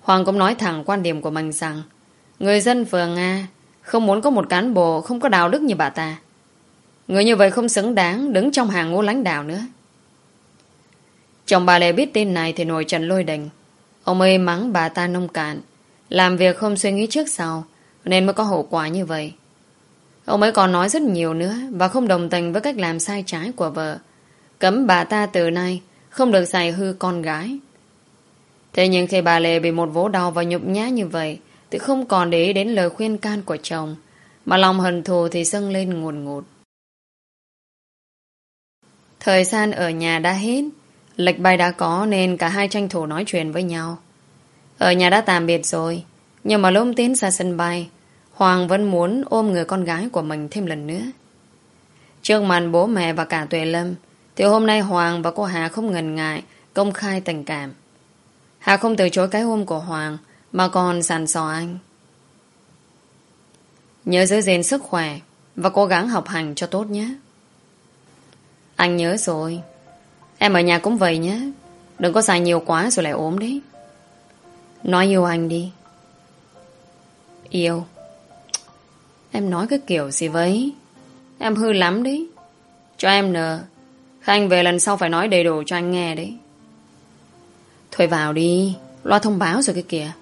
Hoàng cũng nói thẳng quan điểm của mình rằng, người dân phường Nga không muốn có một cán bộ không có đạo đức như bà ta. Người như vậy không xứng đáng đứng trong hàng ngũ lãnh đạo nữa. Chồng bà Lệ biết tin này thì nổi trận lôi đình. Ông ấy mắng bà ta nông cạn, làm việc không suy nghĩ trước sau, nên mới có hậu quả như vậy. Ông ấy còn nói rất nhiều nữa và không đồng tình với cách làm sai trái của vợ. Cấm bà ta từ nay không được xài hư con gái. Thế nhưng khi bà Lệ bị một vố đau và nhục nhã như vậy thì không còn để ý đến lời khuyên can của chồng mà lòng hận thù thì dâng lên nguồn ngụt. Thời gian ở nhà đã hết Lịch bay đã có nên cả hai tranh thủ nói chuyện với nhau. Ở nhà đã tạm biệt rồi, nhưng mà lúc tiến ra sân bay, Hoàng vẫn muốn ôm người con gái của mình thêm lần nữa. Trước màn bố mẹ và cả Tuệ Lâm, thì hôm nay Hoàng và cô Hà không ngần ngại công khai tình cảm. Hà không từ chối cái ôm của Hoàng, mà còn sàn sò anh. Nhớ giữ gìn sức khỏe và cố gắng học hành cho tốt nhé. Anh nhớ rồi. Em ở nhà cũng vậy nhé. Đừng có xài nhiều quá rồi lại ốm đấy. Nói yêu anh đi. Yêu. Em nói cái kiểu gì vậy? Em hư lắm đấy. Cho em nờ Khi về lần sau phải nói đầy đủ cho anh nghe đấy. Thôi vào đi. Lo thông báo rồi cái kìa.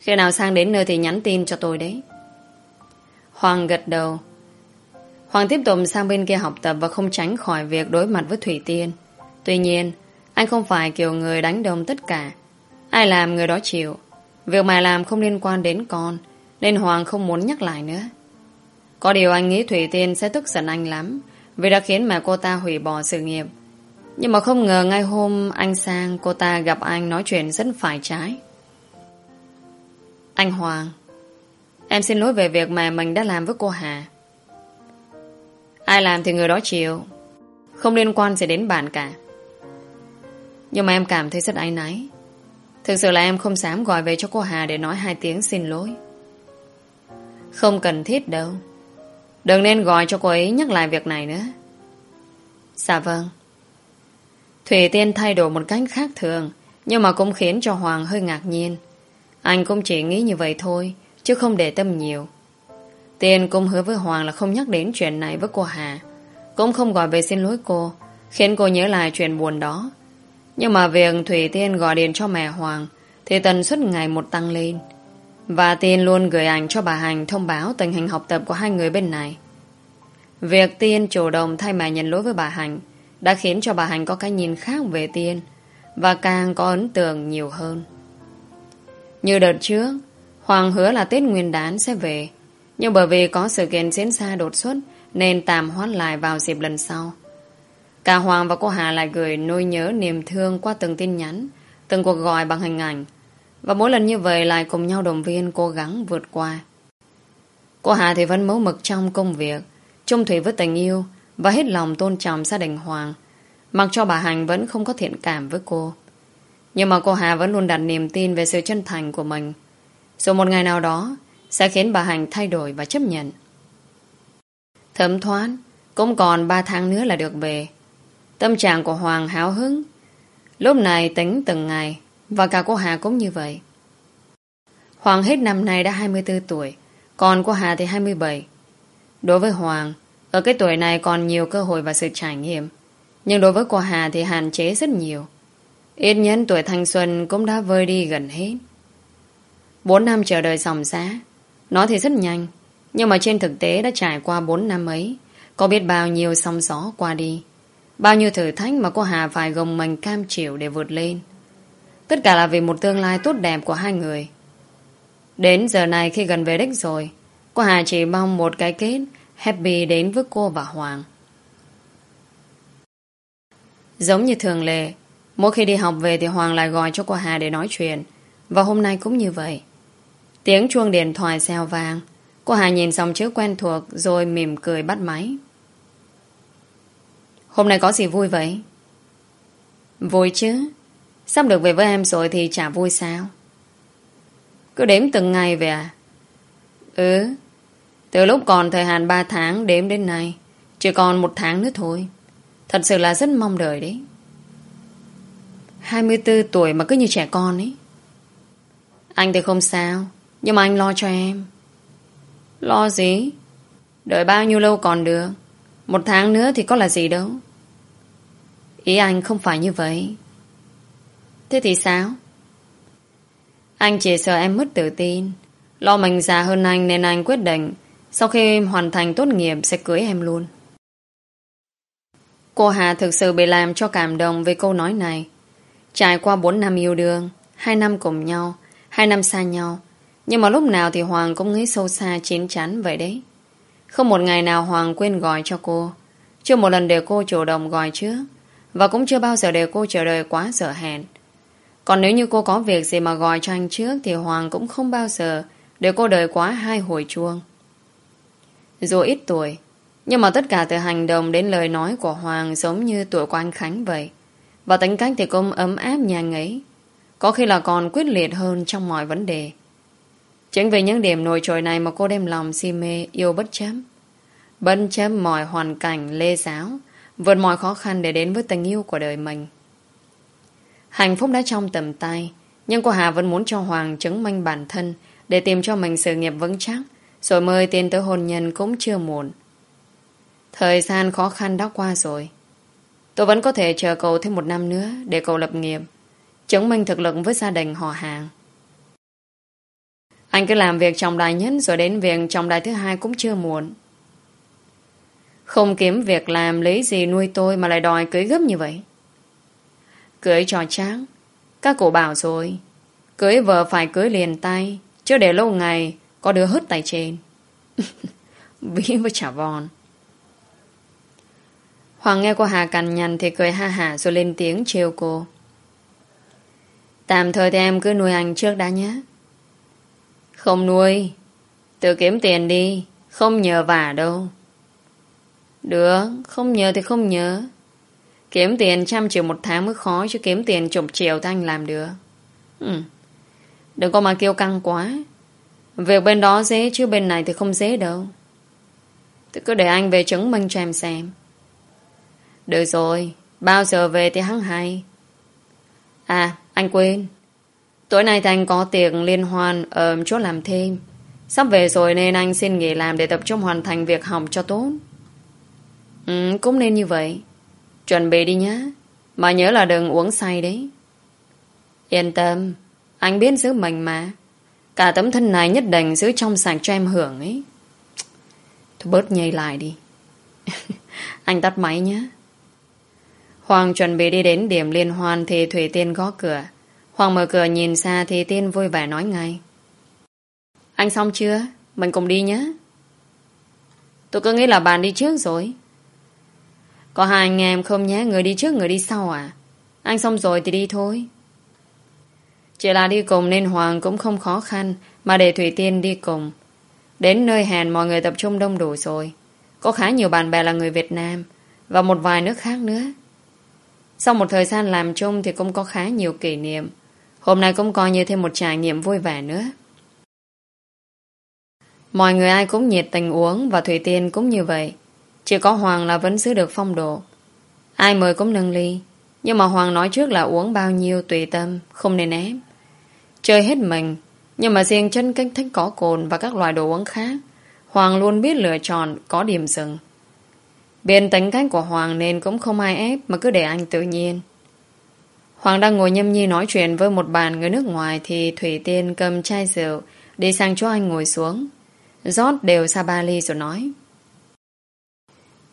Khi nào sang đến nơi thì nhắn tin cho tôi đấy. Hoàng gật đầu. Hoàng tiếp tục sang bên kia học tập và không tránh khỏi việc đối mặt với Thủy Tiên. Tuy nhiên, anh không phải kiểu người đánh đồng tất cả. Ai làm người đó chịu. Việc mày làm không liên quan đến con, nên Hoàng không muốn nhắc lại nữa. Có điều anh nghĩ Thủy Tiên sẽ tức giận anh lắm, vì đã khiến mẹ cô ta hủy bỏ sự nghiệp. Nhưng mà không ngờ ngay hôm anh sang, cô ta gặp anh nói chuyện rất phải trái. Anh Hoàng, em xin lỗi về việc mà mình đã làm với cô Hà. Ai làm thì người đó chịu, không liên quan gì đến bạn cả. Nhưng mà em cảm thấy rất áy náy. Thực sự là em không dám gọi về cho cô Hà để nói hai tiếng xin lỗi. Không cần thiết đâu. Đừng nên gọi cho cô ấy nhắc lại việc này nữa. Dạ vâng. Thủy Tiên thay đổi một cách khác thường, nhưng mà cũng khiến cho Hoàng hơi ngạc nhiên. Anh cũng chỉ nghĩ như vậy thôi, chứ không để tâm nhiều. Tiên cũng hứa với Hoàng là không nhắc đến chuyện này với cô Hà. Cũng không gọi về xin lỗi cô, khiến cô nhớ lại chuyện buồn đó. Nhưng mà việc Thủy Tiên gọi điện cho mẹ Hoàng thì tần suất ngày một tăng lên. Và Tiên luôn gửi ảnh cho bà Hành thông báo tình hình học tập của hai người bên này. Việc Tiên chủ động thay mẹ nhận lỗi với bà Hành đã khiến cho bà Hành có cái nhìn khác về Tiên và càng có ấn tượng nhiều hơn. Như đợt trước, Hoàng hứa là Tết Nguyên đán sẽ về, nhưng bởi vì có sự kiện diễn ra đột xuất nên tạm hoãn lại vào dịp lần sau. Cả Hoàng và cô Hà lại gửi nỗi nhớ niềm thương qua từng tin nhắn, từng cuộc gọi bằng hình ảnh. Và mỗi lần như vậy lại cùng nhau động viên cố gắng vượt qua. Cô Hà thì vẫn mẫu mực trong công việc, trung thủy với tình yêu và hết lòng tôn trọng gia đình Hoàng. Mặc cho bà Hành vẫn không có thiện cảm với cô. Nhưng mà cô Hà vẫn luôn đặt niềm tin về sự chân thành của mình. Rồi một ngày nào đó sẽ khiến bà Hành thay đổi và chấp nhận. Thấm thoát, cũng còn 3 tháng nữa là được về. Tâm trạng của Hoàng háo hứng. Lúc này tính từng ngày, và cả cô Hà cũng như vậy. Hoàng hết năm nay đã 24 tuổi, còn cô Hà thì 27. Đối với Hoàng, ở cái tuổi này còn nhiều cơ hội và sự trải nghiệm. Nhưng đối với cô Hà thì hạn chế rất nhiều. Ít nhất tuổi thanh xuân cũng đã vơi đi gần hết. Bốn năm chờ đợi dòng giá. Nó thì rất nhanh, nhưng mà trên thực tế đã trải qua bốn năm ấy, có biết bao nhiêu sóng gió qua đi. Bao nhiêu thử thách mà cô Hà phải gồng mình cam chịu để vượt lên. Tất cả là vì một tương lai tốt đẹp của hai người. Đến giờ này khi gần về đích rồi, cô Hà chỉ mong một cái kết happy đến với cô và Hoàng. Giống như thường lệ, mỗi khi đi học về thì Hoàng lại gọi cho cô Hà để nói chuyện. Và hôm nay cũng như vậy. Tiếng chuông điện thoại xeo vàng. Cô Hà nhìn dòng chữ quen thuộc rồi mỉm cười bắt máy. Hôm nay có gì vui vậy? Vui chứ. Sắp được về với em rồi thì chả vui sao? Cứ đếm từng ngày về à? Ừ. Từ lúc còn thời hạn 3 tháng đếm đến nay, chỉ còn một tháng nữa thôi. Thật sự là rất mong đợi đấy. 24 tuổi mà cứ như trẻ con ấy. Anh thì không sao, nhưng mà anh lo cho em. Lo gì? Đợi bao nhiêu lâu còn được. Một tháng nữa thì có là gì đâu. Ý anh không phải như vậy. Thế thì sao? Anh chỉ sợ em mất tự tin. Lo mình già hơn anh nên anh quyết định sau khi em hoàn thành tốt nghiệp sẽ cưới em luôn. Cô Hà thực sự bị làm cho cảm động về câu nói này. Trải qua 4 năm yêu đương, 2 năm cùng nhau, 2 năm xa nhau. Nhưng mà lúc nào thì Hoàng cũng nghĩ sâu xa chín chắn vậy đấy. Không một ngày nào Hoàng quên gọi cho cô. Chưa một lần để cô chủ động gọi trước. Và cũng chưa bao giờ để cô chờ đợi quá giờ hẹn. Còn nếu như cô có việc gì mà gọi cho anh trước thì Hoàng cũng không bao giờ để cô đợi quá hai hồi chuông. Dù ít tuổi, nhưng mà tất cả từ hành động đến lời nói của Hoàng giống như tuổi của anh Khánh vậy. Và tính cách thì cũng ấm áp nhàn ấy. Có khi là còn quyết liệt hơn trong mọi vấn đề. Chính vì những điểm nổi trội này mà cô đem lòng si mê yêu bất chấp. Bất chấp mọi hoàn cảnh lê giáo, vượt mọi khó khăn để đến với tình yêu của đời mình. Hạnh phúc đã trong tầm tay, nhưng cô Hà vẫn muốn cho Hoàng chứng minh bản thân để tìm cho mình sự nghiệp vững chắc, rồi mời tiến tới hôn nhân cũng chưa muộn. Thời gian khó khăn đã qua rồi. Tôi vẫn có thể chờ cậu thêm một năm nữa để cậu lập nghiệp, chứng minh thực lực với gia đình họ hàng. Anh cứ làm việc trong đài nhất rồi đến việc trong đài thứ hai cũng chưa muộn. Không kiếm việc làm, lấy gì nuôi tôi mà lại đòi cưới gấp như vậy. Cưới cho tráng. Các cổ bảo rồi. Cưới vợ phải cưới liền tay. Chứ để lâu ngày có đứa hớt tay trên. Ví với chả vòn. Hoàng nghe cô Hà cằn nhằn thì cười ha hả rồi lên tiếng trêu cô. Tạm thời thì em cứ nuôi anh trước đã nhé. Không nuôi. Tự kiếm tiền đi. Không nhờ vả đâu. Được. Không nhớ thì không nhớ. Kiếm tiền trăm triệu một tháng mới khó chứ kiếm tiền chục triệu thì anh làm được. Ừ. Đừng có mà kêu căng quá. Việc bên đó dễ chứ bên này thì không dễ đâu. Thì cứ để anh về chứng minh cho em xem. Được rồi. Bao giờ về thì hắn hay. À, anh quên. Tối nay thì anh có tiệc liên hoan ở chỗ làm thêm. Sắp về rồi nên anh xin nghỉ làm để tập trung hoàn thành việc học cho tốt. Ừ, cũng nên như vậy. Chuẩn bị đi nhá. Mà nhớ là đừng uống say đấy. Yên tâm. Anh biết giữ mình mà. Cả tấm thân này nhất định giữ trong sạch cho em hưởng ấy. Thôi bớt nhây lại đi. anh tắt máy nhé. Hoàng chuẩn bị đi đến điểm liên hoan thì Thủy Tiên gõ cửa. Hoàng mở cửa nhìn xa thì Tiên vui vẻ nói ngay. Anh xong chưa? Mình cùng đi nhé. Tôi cứ nghĩ là bạn đi trước rồi. Có hai anh em không nhé, người đi trước người đi sau à? Anh xong rồi thì đi thôi. Chỉ là đi cùng nên Hoàng cũng không khó khăn mà để Thủy Tiên đi cùng. Đến nơi hẹn mọi người tập trung đông đủ rồi. Có khá nhiều bạn bè là người Việt Nam và một vài nước khác nữa. Sau một thời gian làm chung thì cũng có khá nhiều kỷ niệm. Hôm nay cũng coi như thêm một trải nghiệm vui vẻ nữa. Mọi người ai cũng nhiệt tình uống và Thủy Tiên cũng như vậy. Chỉ có Hoàng là vẫn giữ được phong độ. Ai mời cũng nâng ly. Nhưng mà Hoàng nói trước là uống bao nhiêu tùy tâm, không nên ép. Chơi hết mình, nhưng mà riêng chân canh thích có cồn và các loại đồ uống khác, Hoàng luôn biết lựa chọn có điểm dừng. Bên tính cách của Hoàng nên cũng không ai ép mà cứ để anh tự nhiên. Hoàng đang ngồi nhâm nhi nói chuyện với một bàn người nước ngoài thì Thủy Tiên cầm chai rượu đi sang chỗ anh ngồi xuống. rót đều xa ba ly rồi nói.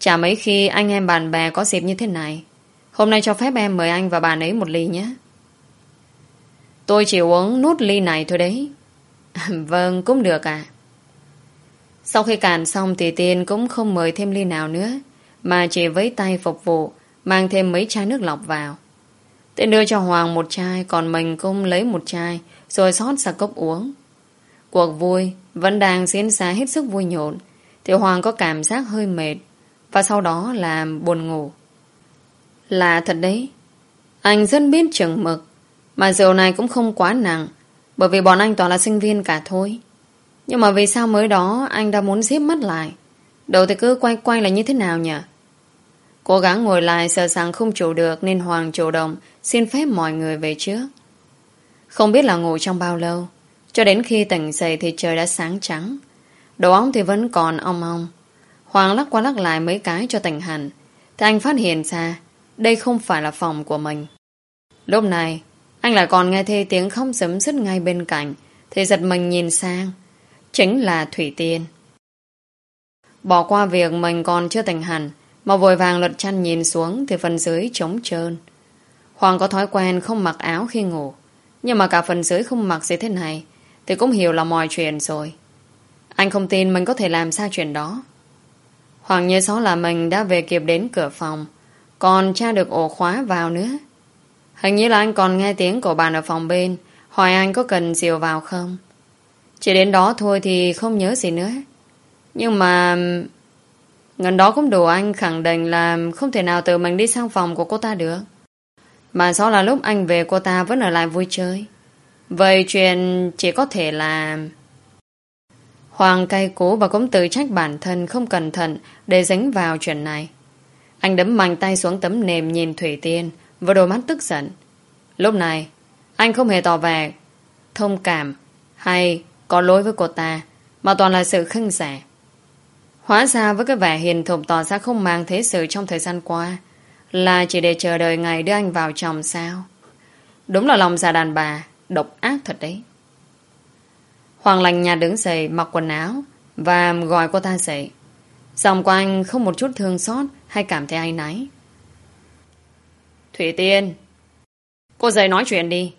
Chả mấy khi anh em bạn bè có dịp như thế này. Hôm nay cho phép em mời anh và bạn ấy một ly nhé. Tôi chỉ uống nút ly này thôi đấy. vâng, cũng được à. Sau khi cạn xong thì Tiên cũng không mời thêm ly nào nữa, mà chỉ với tay phục vụ, mang thêm mấy chai nước lọc vào. Tiên đưa cho Hoàng một chai, còn mình cũng lấy một chai, rồi xót ra cốc uống. Cuộc vui vẫn đang diễn ra hết sức vui nhộn, thì Hoàng có cảm giác hơi mệt, và sau đó là buồn ngủ. Là thật đấy, anh rất biết chừng mực, mà rượu này cũng không quá nặng, bởi vì bọn anh toàn là sinh viên cả thôi. Nhưng mà vì sao mới đó anh đã muốn xếp mắt lại? Đầu thì cứ quay quay là như thế nào nhỉ? Cố gắng ngồi lại sợ rằng không chủ được nên Hoàng chủ động xin phép mọi người về trước. Không biết là ngủ trong bao lâu. Cho đến khi tỉnh dậy thì trời đã sáng trắng. Đầu óc thì vẫn còn ong ong. Hoàng lắc qua lắc lại mấy cái cho tỉnh hẳn. Thì anh phát hiện ra, đây không phải là phòng của mình. Lúc này, anh lại còn nghe thấy tiếng không sấm sứt ngay bên cạnh thì giật mình nhìn sang. Chính là Thủy Tiên. Bỏ qua việc mình còn chưa tỉnh hẳn mà vội vàng lật chăn nhìn xuống thì phần dưới trống trơn. Hoàng có thói quen không mặc áo khi ngủ. Nhưng mà cả phần dưới không mặc gì thế này, thì cũng hiểu là mọi chuyện rồi. Anh không tin mình có thể làm sao chuyện đó. Hoàng nhớ rõ là mình đã về kịp đến cửa phòng còn tra được ổ khóa vào nữa. Hình như là anh còn nghe tiếng của bạn ở phòng bên hỏi anh có cần diều vào không. Chỉ đến đó thôi thì không nhớ gì nữa. Nhưng mà... Ngân đó cũng đủ anh khẳng định là không thể nào tự mình đi sang phòng của cô ta được. Mà do là lúc anh về cô ta vẫn ở lại vui chơi. Vậy chuyện chỉ có thể là... Hoàng cay cố và cũng tự trách bản thân không cẩn thận để dính vào chuyện này. Anh đấm mạnh tay xuống tấm nềm nhìn Thủy Tiên và đôi mắt tức giận. Lúc này, anh không hề tỏ vẻ thông cảm hay có lỗi với cô ta mà toàn là sự khinh rẻ. Hóa ra với cái vẻ hiền thục tỏ ra không mang thế sự trong thời gian qua là chỉ để chờ đợi ngày đưa anh vào chồng sao. Đúng là lòng già đàn bà, độc ác thật đấy. Hoàng lành nhà đứng dậy mặc quần áo và gọi cô ta dậy. Giọng của anh không một chút thương xót hay cảm thấy ai náy. Thủy Tiên, cô dậy nói chuyện đi.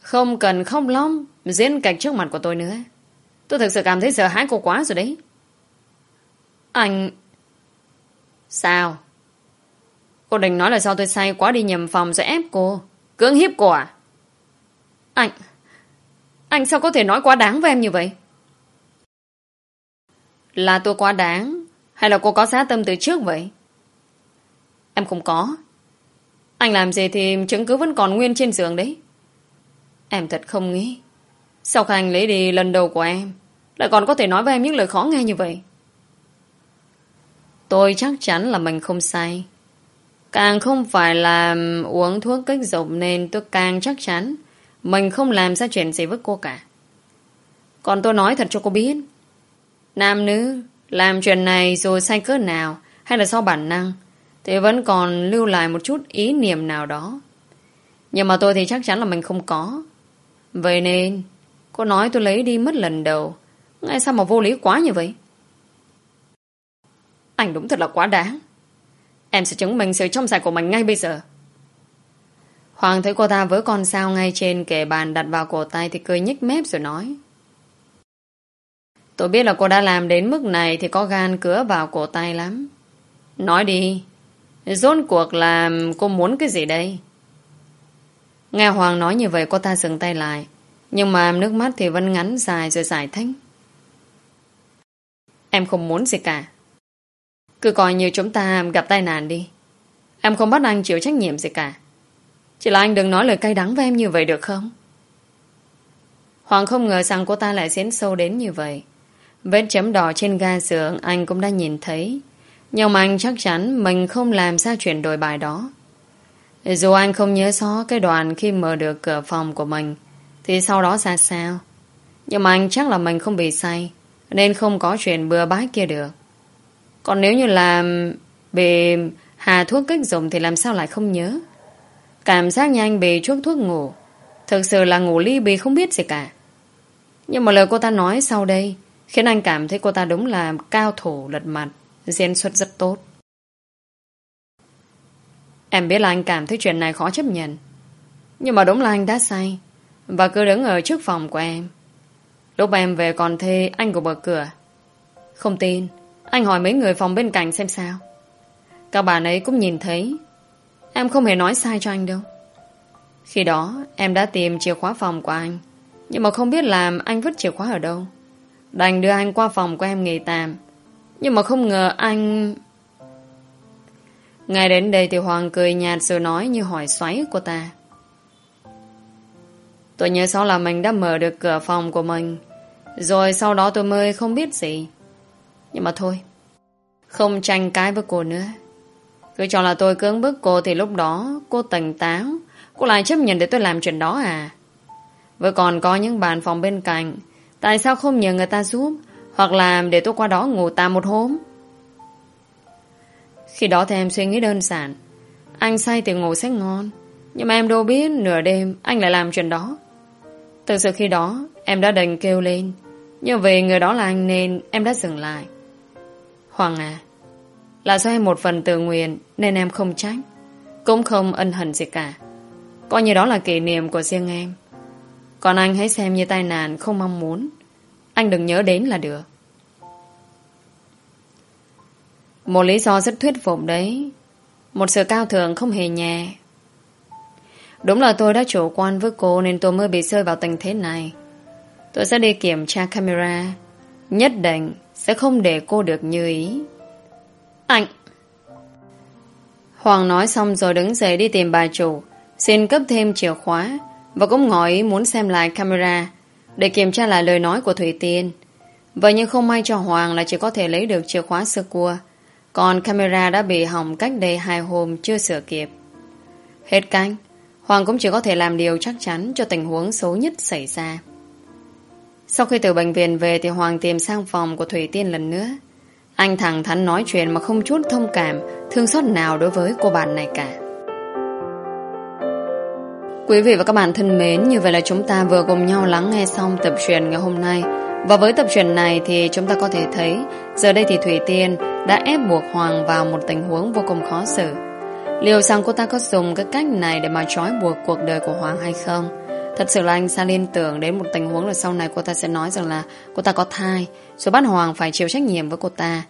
Không cần không lông diễn cảnh trước mặt của tôi nữa. Tôi thực sự cảm thấy sợ hãi cô quá rồi đấy. Anh... Sao? Cô định nói là sao tôi say quá đi nhầm phòng rồi ép cô. Cưỡng hiếp cô à? Anh... Anh sao có thể nói quá đáng với em như vậy? Là tôi quá đáng, Hay là cô có xá tâm từ trước vậy? Em không có. Anh làm gì thì chứng cứ vẫn còn nguyên trên giường đấy. Em thật không nghĩ. Sau khi anh lấy đi lần đầu của em, Lại còn có thể nói với em những lời khó nghe như vậy. Tôi chắc chắn là mình không sai. Càng không phải là uống thuốc kích dục Nên tôi càng chắc chắn. Mình không làm ra chuyện gì với cô cả Còn tôi nói thật cho cô biết, Nam nữ làm chuyện này rồi sai cỡ nào hay là do bản năng, thì vẫn còn lưu lại một chút ý niệm nào đó. Nhưng mà tôi thì chắc chắn là mình không có. Vậy nên, cô nói tôi lấy đi mất lần đầu ngay sao mà vô lý quá như vậy? Anh đúng thật là quá đáng. Em sẽ chứng minh sự trong sạch của mình ngay bây giờ. Hoàng thấy cô ta với con sao ngay trên kệ bàn đặt vào cổ tay thì cười nhích mép rồi nói. Tôi biết là cô đã làm đến mức này thì có gan cứa vào cổ tay lắm. Nói đi. Rốt cuộc là cô muốn cái gì đây? Nghe Hoàng nói như vậy cô ta dừng tay lại. Nhưng mà nước mắt thì vẫn ngắn dài rồi giải thích. Em không muốn gì cả. Cứ coi như chúng ta gặp tai nạn đi. Em không bắt anh chịu trách nhiệm gì cả. Chỉ là anh đừng nói lời cay đắng với em như vậy được không? Hoàng không ngờ rằng cô ta lại diễn sâu đến như vậy. Vết chấm đỏ trên ga giường anh cũng đã nhìn thấy. Nhưng mà anh chắc chắn mình không làm ra chuyện đổi bài đó. Dù anh không nhớ rõ cái đoàn khi mở được cửa phòng của mình, thì sau đó ra sao. Nhưng mà anh chắc là mình không bị say, nên không có chuyện bừa bãi kia được. Còn nếu như là bị hà thuốc kích dùng thì làm sao lại không nhớ. Cảm giác như anh bị chuốc thuốc ngủ. Thực sự là ngủ ly bì không biết gì cả. Nhưng mà lời cô ta nói sau đây Khiến anh cảm thấy cô ta đúng là cao thủ lật mặt, diễn xuất rất tốt. Em biết là anh cảm thấy chuyện này khó chấp nhận. Nhưng mà đúng là anh đã say và cứ đứng ở trước phòng của em. Lúc em về còn thê anh của bờ cửa. Không tin, anh hỏi mấy người phòng bên cạnh xem sao. Các bạn ấy cũng nhìn thấy. Em không hề nói sai cho anh đâu. Khi đó, em đã tìm chìa khóa phòng của anh. Nhưng mà không biết làm anh vứt chìa khóa ở đâu. Đành đưa anh qua phòng của em nghỉ tạm Nhưng mà không ngờ anh... Ngay đến đây thì Hoàng cười nhạt rồi nói như hỏi xoáy của ta. Tôi nhớ sau là mình đã mở được cửa phòng của mình. Rồi sau đó tôi mới không biết gì. Nhưng mà thôi. Không tranh cãi với cô nữa. Cứ cho là tôi cưỡng bức cô thì lúc đó cô tỉnh táo. Cô lại chấp nhận để tôi làm chuyện đó à? Với còn có những bàn phòng bên cạnh, Tại sao không nhờ người ta giúp? Hoặc làm để tôi qua đó ngủ tạm một hôm? Khi đó thì em suy nghĩ đơn giản. Anh say thì ngủ sẽ ngon. Nhưng mà em đâu biết nửa đêm Anh lại làm chuyện đó. Từ sự khi đó, em đã đành kêu lên. Nhưng vì người đó là anh nên Em đã dừng lại. Hoàng à là do em một phần tự nguyện, Nên em không trách. Cũng không ân hận gì cả. Coi như đó là kỷ niệm của riêng em. Còn anh hãy xem như tai nạn không mong muốn. Anh đừng nhớ đến là được. Một lý do rất thuyết phục đấy. Một sự cao thượng không hề nhẹ. Đúng là tôi đã chủ quan với cô Nên tôi mới bị rơi vào tình thế này. Tôi sẽ đi kiểm tra camera. Nhất định Sẽ không để cô được như ý. Anh Hoàng nói xong rồi đứng dậy đi tìm bà chủ Xin cấp thêm chìa khóa và cũng ngỏ ý muốn xem lại camera để kiểm tra lại lời nói của Thủy Tiên. Vậy nhưng không may cho Hoàng là chỉ có thể lấy được chìa khóa sơ cua. Còn camera đã bị hỏng cách đây hai hôm chưa sửa kịp. Hết canh, Hoàng cũng chỉ có thể làm điều chắc chắn cho tình huống xấu nhất xảy ra. Sau khi từ bệnh viện về thì Hoàng tìm sang phòng của Thủy Tiên lần nữa. Anh thẳng thắn nói chuyện mà không chút thông cảm, thương xót nào đối với cô bạn này cả. Quý vị và các bạn thân mến, như vậy là chúng ta vừa cùng nhau lắng nghe xong tập truyền ngày hôm nay. Và với tập truyền này thì chúng ta có thể thấy giờ đây thì Thủy Tiên đã ép buộc Hoàng vào một tình huống vô cùng khó xử. Liệu rằng cô ta có dùng cái cách này để mà trói buộc cuộc đời của Hoàng hay không? Thật sự là anh Sa liên tưởng đến một tình huống là sau này cô ta sẽ nói rằng là cô ta có thai, rồi bắt Hoàng phải chịu trách nhiệm với cô ta.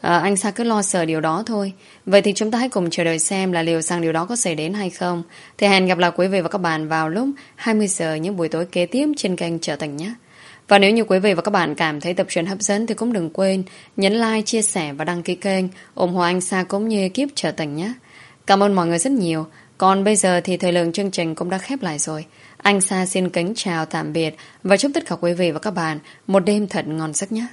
À, anh Sa cứ lo sợ điều đó thôi. Vậy thì chúng ta hãy cùng chờ đợi xem là liệu rằng điều đó có xảy đến hay không. Thì hẹn gặp lại quý vị và các bạn vào lúc 20 giờ những buổi tối kế tiếp trên kênh Trở Thành nhé. Và nếu như quý vị và các bạn cảm thấy tập truyện hấp dẫn thì cũng đừng quên nhấn like, chia sẻ và đăng ký kênh ủng hộ anh Sa cũng như ekip Trở Thành nhé. Cảm ơn mọi người rất nhiều. Còn bây giờ thì thời lượng chương trình cũng đã khép lại rồi. Anh Sa xin kính chào tạm biệt và chúc tất cả quý vị và các bạn một đêm thật ngon giấc nhé.